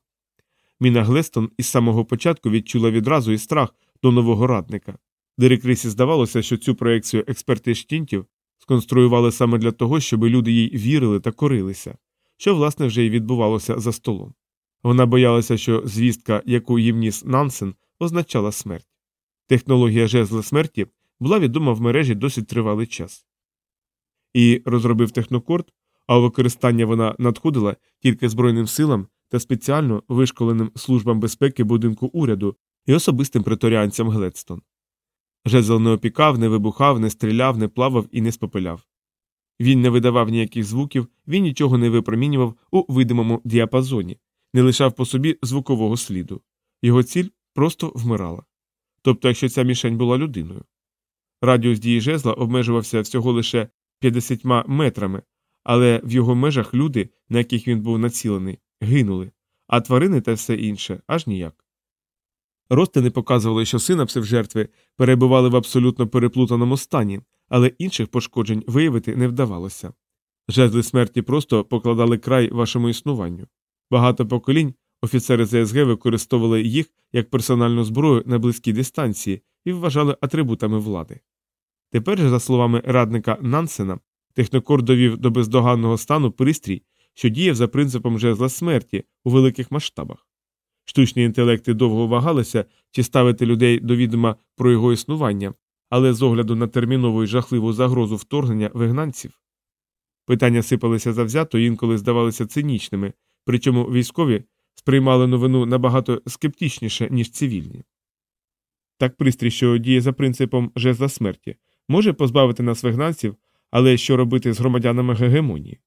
Міна Глестон із самого початку відчула відразу і страх до нового радника. Директрисі здавалося, що цю проекцію експерти штінтів сконструювали саме для того, щоб люди їй вірили та корилися, що, власне, вже й відбувалося за столом. Вона боялася, що звістка, яку їм ніс Нансен, означала смерть. Технологія жезла смерті була відома в мережі досить тривалий час. І розробив технокорд, а у використання вона надходила тільки Збройним силам та спеціально вишколеним службам безпеки будинку уряду і особистим преторіанцям Гледстон. Жезл не опікав, не вибухав, не стріляв, не плавав і не спопиляв. Він не видавав ніяких звуків, він нічого не випромінював у видимому діапазоні, не лишав по собі звукового сліду. Його ціль просто вмирала. Тобто, якщо ця мішень була людиною. Радіус дії жезла обмежувався всього лише 50 метрами, але в його межах люди, на яких він був націлений, гинули, а тварини та все інше аж ніяк. Ростини показували, що синапси в жертви перебували в абсолютно переплутаному стані, але інших пошкоджень виявити не вдавалося. Жезли смерті просто покладали край вашому існуванню. Багато поколінь офіцери ЗСГ використовували їх як персональну зброю на близькій дистанції і вважали атрибутами влади. Тепер же, за словами радника Нансена, технокор довів до бездоганного стану пристрій, що діяв за принципом жезла смерті у великих масштабах. Штучні інтелекти довго вагалися, чи ставити людей до відома про його існування, але з огляду на термінову і жахливу загрозу вторгнення вигнанців. Питання сипалися завзято і інколи здавалися цинічними, причому військові сприймали новину набагато скептичніше, ніж цивільні. Так пристрій, що діє за принципом жезла смерті, може позбавити нас вигнанців, але що робити з громадянами гегемонії?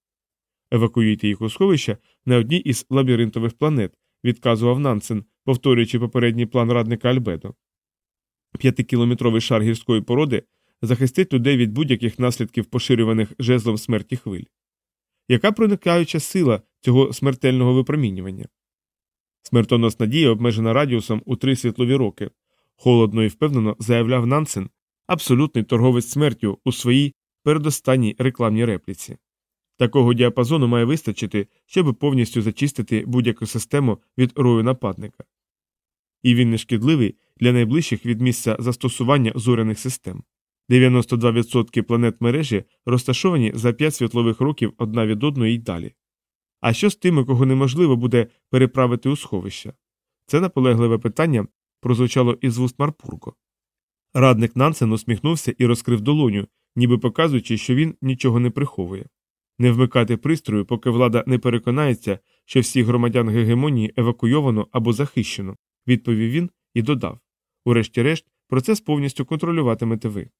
Евакуюйте їх у сховища на одній із лабіринтових планет, відказував Нансен, повторюючи попередній план радника Альбедо. П'ятикілометровий шар гірської породи захистить людей від будь-яких наслідків поширюваних жезлом смерті хвиль. Яка проникаюча сила цього смертельного випромінювання? Смертоносна дія обмежена радіусом у три світлові роки, холодно і впевнено заявляв Нансен, абсолютний торговець смертю у своїй передостанній рекламній репліці. Такого діапазону має вистачити, щоб повністю зачистити будь-яку систему від рою нападника. І він не шкідливий для найближчих від місця застосування зоряних систем. 92% планет мережі розташовані за 5 світлових років одна від одної й далі. А що з тими, кого неможливо буде переправити у сховища? Це наполегливе питання прозвучало із вуст Марпурго. Радник Нансен усміхнувся і розкрив долоню, ніби показуючи, що він нічого не приховує. Не вмикати пристрою, поки влада не переконається, що всіх громадян гегемонії евакуйовано або захищено, відповів він і додав Урешті-решт, процес повністю контролюватимете ви.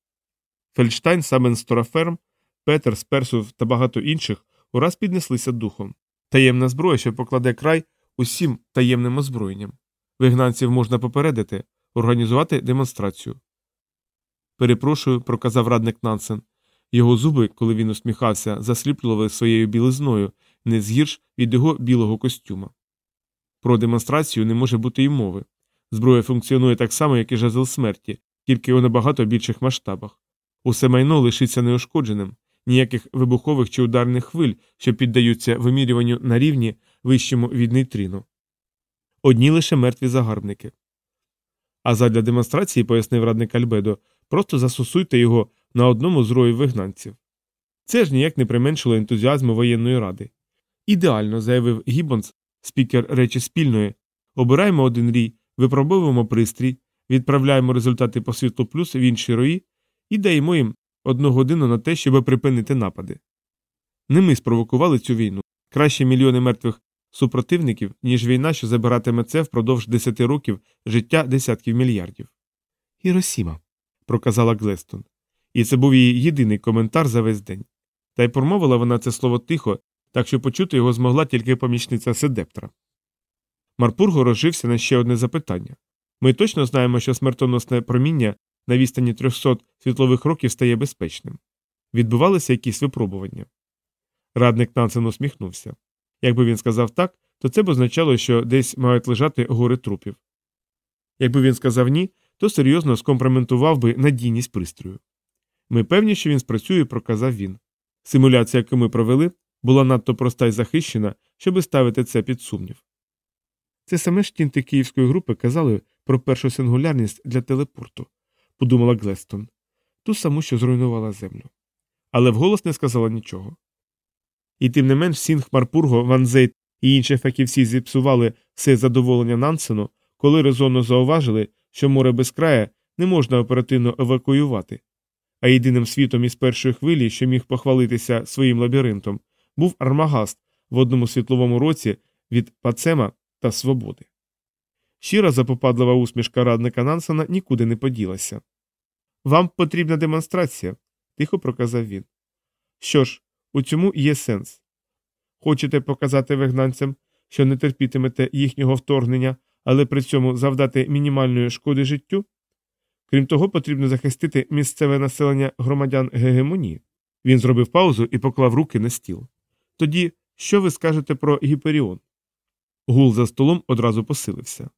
Фельдштайн, Самен Стораферм, Петер, Сперсов та багато інших ураз піднеслися духом. Таємна зброя, що покладе край усім таємним озброєнням. Вигнанців можна попередити, організувати демонстрацію. Перепрошую, проказав радник Нансен. Його зуби, коли він усміхався, засліплювали своєю білизною, не згірш від його білого костюма. Про демонстрацію не може бути й мови. Зброя функціонує так само, як і жезл смерті, тільки у набагато більших масштабах. Усе майно лишиться неушкодженим, ніяких вибухових чи ударних хвиль, що піддаються вимірюванню на рівні вищому від нейтріну. Одні лише мертві загарбники. А задля демонстрації, пояснив радник Альбедо, просто засусуйте його на одному з рою вигнанців. Це ж ніяк не применшило ентузіазму воєнної ради. Ідеально, заявив Гіббонс, спікер речі спільної, обираємо один рій, випробовуємо пристрій, відправляємо результати по світлу плюс в інші рої і даємо їм одну годину на те, щоб припинити напади. Не ми спровокували цю війну. Краще мільйони мертвих супротивників, ніж війна, що забиратиме це впродовж десяти років життя десятків мільярдів. Хіросіма, проказала Глестон. І це був її єдиний коментар за весь день. Та й промовила вона це слово тихо, так що почути його змогла тільки помічниця Седептра. Марпурго розжився на ще одне запитання. Ми точно знаємо, що смертоносне проміння на відстані 300 світлових років стає безпечним. Відбувалися якісь випробування. Радник Нансен усміхнувся. Якби він сказав так, то це б означало, що десь мають лежати гори трупів. Якби він сказав ні, то серйозно скомпрометував би надійність пристрою. Ми певні, що він спрацює, проказав він. Симуляція, яку ми провели, була надто проста і захищена, щоби ставити це під сумнів. Це саме ж ті з київської групи казали про першу сингулярність для телепорту, подумала Глестон, ту саму, що зруйнувала землю. Але вголос не сказала нічого. І тим не менш Сінг Марпурго, Ван Зейт і інші фахівці зіпсували все задоволення Нансену, коли резонно зауважили, що море без края не можна оперативно евакуювати. А єдиним світом із першої хвилі, що міг похвалитися своїм лабіринтом, був Армагаст в одному світловому році від Пацема та Свободи. Щира запопадлива усмішка радника Нансена нікуди не поділася. Вам потрібна демонстрація, тихо проказав він. Що ж, у цьому є сенс. Хочете показати вигнанцям, що не терпітимете їхнього вторгнення, але при цьому завдати мінімальної шкоди життю? Крім того, потрібно захистити місцеве населення громадян гегемонії. Він зробив паузу і поклав руки на стіл. Тоді, що ви скажете про Гіперіон? Гул за столом одразу посилився.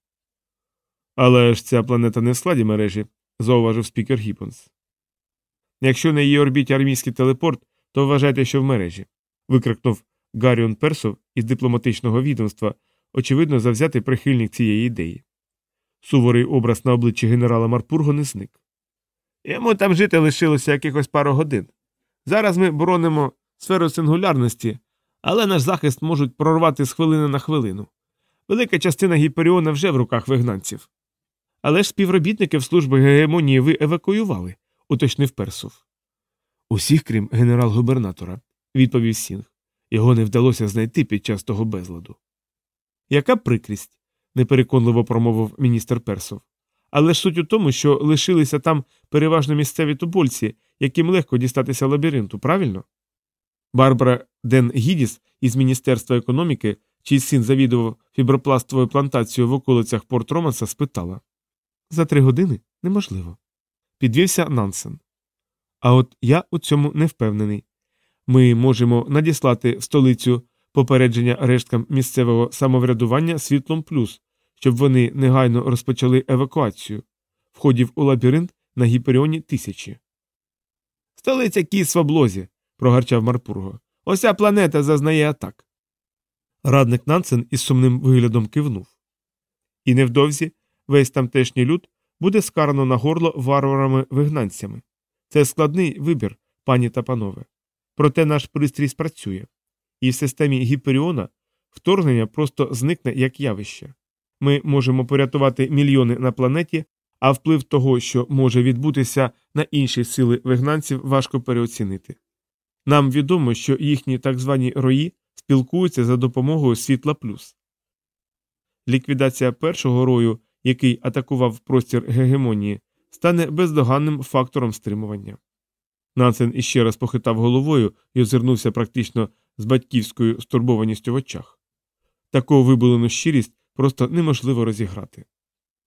Але ж ця планета не в складі мережі, зауважив спікер Гіппонс. Якщо на її орбіті армійський телепорт, то вважайте, що в мережі. викрикнув Гарріон Персов із дипломатичного відомства, очевидно, завзятий прихильник цієї ідеї. Суворий образ на обличчі генерала Марпурго не зник. Йому там жити лишилося якихось пару годин. Зараз ми боронимо сферу сингулярності, але наш захист можуть прорвати з хвилини на хвилину. Велика частина Гіперіона вже в руках вигнанців. Але ж співробітників служби гегемонії ви евакуювали, уточнив Персов. Усіх, крім генерал-губернатора, відповів Сінг. Його не вдалося знайти під час того безладу. Яка прикрість, непереконливо промовив міністр Персов. Але ж суть у тому, що лишилися там переважно місцеві тубольці, яким легко дістатися лабіринту, правильно? Барбара Ден Гідіс із Міністерства економіки, чий син завідував фібропластовою плантацією в околицях Порт Романса, спитала За три години неможливо. Підвівся Нансен. А от я у цьому не впевнений. Ми можемо надіслати в столицю попередження решткам місцевого самоврядування світлом плюс, щоб вони негайно розпочали евакуацію. Входів у лабіринт на гіперіоні тисячі. Столиця кіс в облозі, прогарчав Марпурго. Ося планета зазнає атак. Радник Нансен із сумним виглядом кивнув. І невдовзі весь тамтешній люд буде скарано на горло варварами вигнанцями. Це складний вибір, пані та панове. Проте наш пристрій спрацює, і в системі Гіперіона вторгнення просто зникне як явище. Ми можемо порятувати мільйони на планеті, а вплив того, що може відбутися на інші сили вигнанців, важко переоцінити. Нам відомо, що їхні так звані рої спілкуються за допомогою світла плюс. Ліквідація першого рою, який атакував простір гегемонії, стане бездоганним фактором стримування. Нансен іще раз похитав головою і озирнувся практично з батьківською стурбованістю в очах. Таку вибулену щирість просто неможливо розіграти.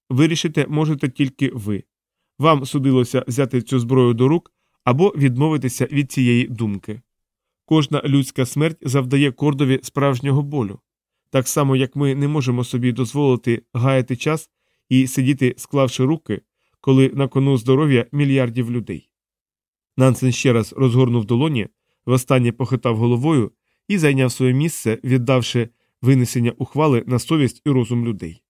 Вирішити можете тільки ви. Вам судилося взяти цю зброю до рук або відмовитися від цієї думки. Кожна людська смерть завдає кордові справжнього болю, так само як ми не можемо собі дозволити гаяти час і сидіти, склавши руки, коли на кону здоров'я мільярдів людей. Нансен ще раз розгорнув долоні, востаннє похитав головою і зайняв своє місце, віддавши винесення ухвали на совість і розум людей.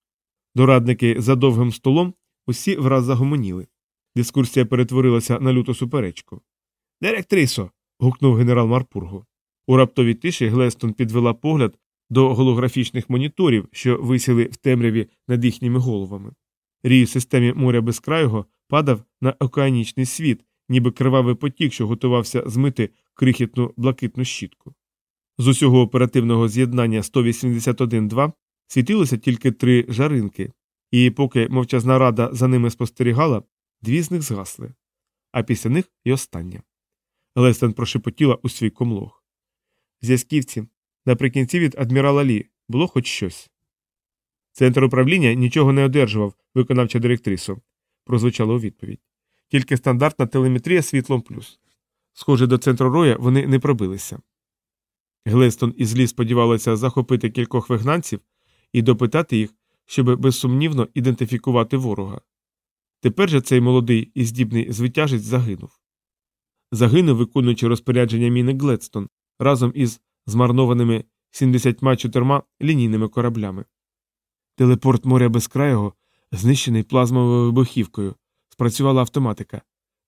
Дорадники за довгим столом усі враз загомоніли. Дискурсія перетворилася на люту суперечку. Директрисо. гукнув генерал Марпурго. У раптовій тиші Глестон підвела погляд до голографічних моніторів, що висіли в темряві над їхніми головами. Рій у системі моря безкрайого падав на океанічний світ, ніби кривавий потік, що готувався змити крихітну блакитну щітку. З усього оперативного з'єднання 181-2 світилося тільки три жаринки, і поки мовчазна рада за ними спостерігала, дві з них згасли, а після них й остання. Лестен прошепотіла у свій комлог. Зв'язківці, наприкінці від адмірала Лі було хоч щось. Центр управління нічого не одержував, виконавча директрису, прозвучало у відповідь. Тільки стандартна телеметрія світлом плюс. Схоже, до центру роя вони не пробилися. Глестон із Лі сподівалися захопити кількох вигнанців і допитати їх, щоб безсумнівно ідентифікувати ворога. Тепер же цей молодий і здібний звитяжець загинув. Загинув, виконуючи розпорядження міни Гледстон разом із змарнованими 74 лінійними кораблями. Телепорт моря безкрайого, знищений плазмовою вибухівкою, спрацювала автоматика,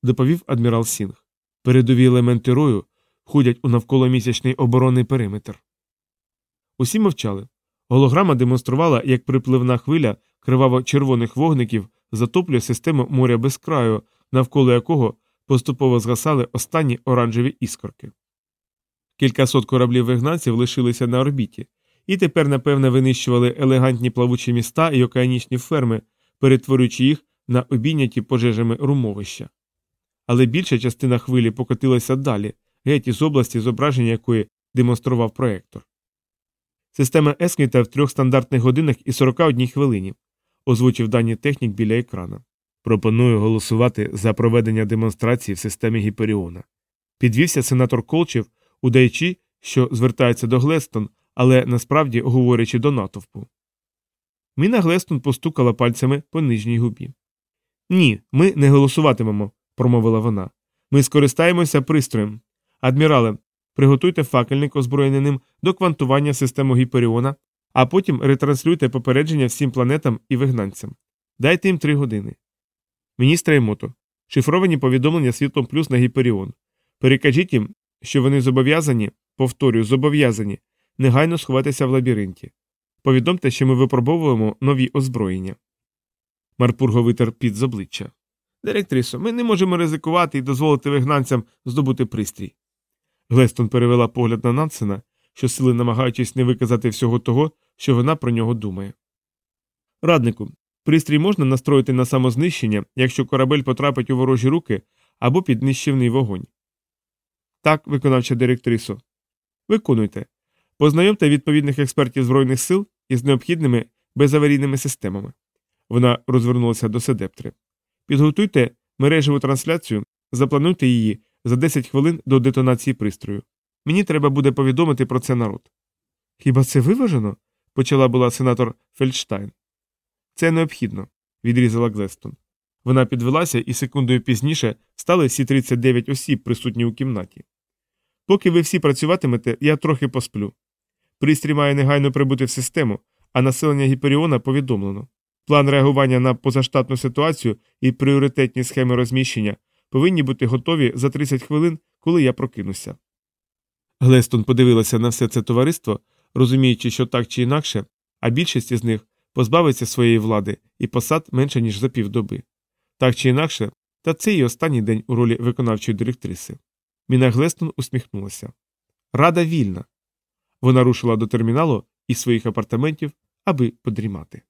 доповів адмірал Сінг. Передові елементи рою входять у навколомісячний оборонний периметр. Усі мовчали. Голограма демонструвала, як припливна хвиля криваво червоних вогників затоплює систему моря без краю, навколо якого поступово згасали останні оранжеві іскорки. Кількасот кораблів вигнанців лишилися на орбіті, і тепер, напевне, винищували елегантні плавучі міста і океанічні ферми, перетворюючи їх на обійняті пожежами румовища. Але більша частина хвилі покотилася далі, геть із області, зображення якої демонстрував проектор. Система Ескміта в трьох стандартних годинах і 41 хвилині, озвучив дані технік біля екрана. Пропоную голосувати за проведення демонстрації в системі Гіперіона. Підвівся сенатор Колчев, удаючи, що звертається до Глестон, але насправді говорячи до натовпу. Міна Глестон постукала пальцями по нижній губі. Ні, ми не голосуватимемо, промовила вона. Ми скористаємося пристроєм. Адмірале, приготуйте факельник, озброєний ним до квантування системи Гіперіона, а потім ретранслюйте попередження всім планетам і вигнанцям. Дайте їм три години. Міністра Емото, шифровані повідомлення світлом плюс на Гіперіон. Перекажіть їм, що вони зобов'язані, повторюю, зобов'язані негайно сховатися в лабіринті. Повідомте, що ми випробовуємо нові озброєння. Марпурго витер під з обличчя. Директрисо, ми не можемо ризикувати і дозволити вигнанцям здобути пристрій. Глестон перевела погляд на Нансена, що сили намагаючись не виказати всього того, що вона про нього думає. Раднику, пристрій можна настроїти на самознищення, якщо корабель потрапить у ворожі руки або під нищівний вогонь. Так, виконавча директрисо. Виконуйте. Познайомте відповідних експертів Збройних сил із необхідними безаварійними системами. Вона розвернулася до Седептри. Підготуйте мережеву трансляцію, заплануйте її за 10 хвилин до детонації пристрою. Мені треба буде повідомити про це народ. Хіба це виважено? почала була сенатор Фельдштайн. Це необхідно, відрізала Глестон. Вона підвелася і секундою пізніше стали всі 39 осіб, присутні у кімнаті. Поки ви всі працюватимете, я трохи посплю. Пристрій має негайно прибути в систему, а населення Гіперіона повідомлено. План реагування на позаштатну ситуацію і пріоритетні схеми розміщення повинні бути готові за 30 хвилин, коли я прокинуся. Глестон подивилася на все це товариство, розуміючи, що так чи інакше, а більшість із них позбавиться своєї влади і посад менше, ніж за півдоби. Так чи інакше, та це її останній день у ролі виконавчої директриси. Міна Глестон усміхнулася. Рада вільна. Вона рушила до терміналу із своїх апартаментів, аби подрімати.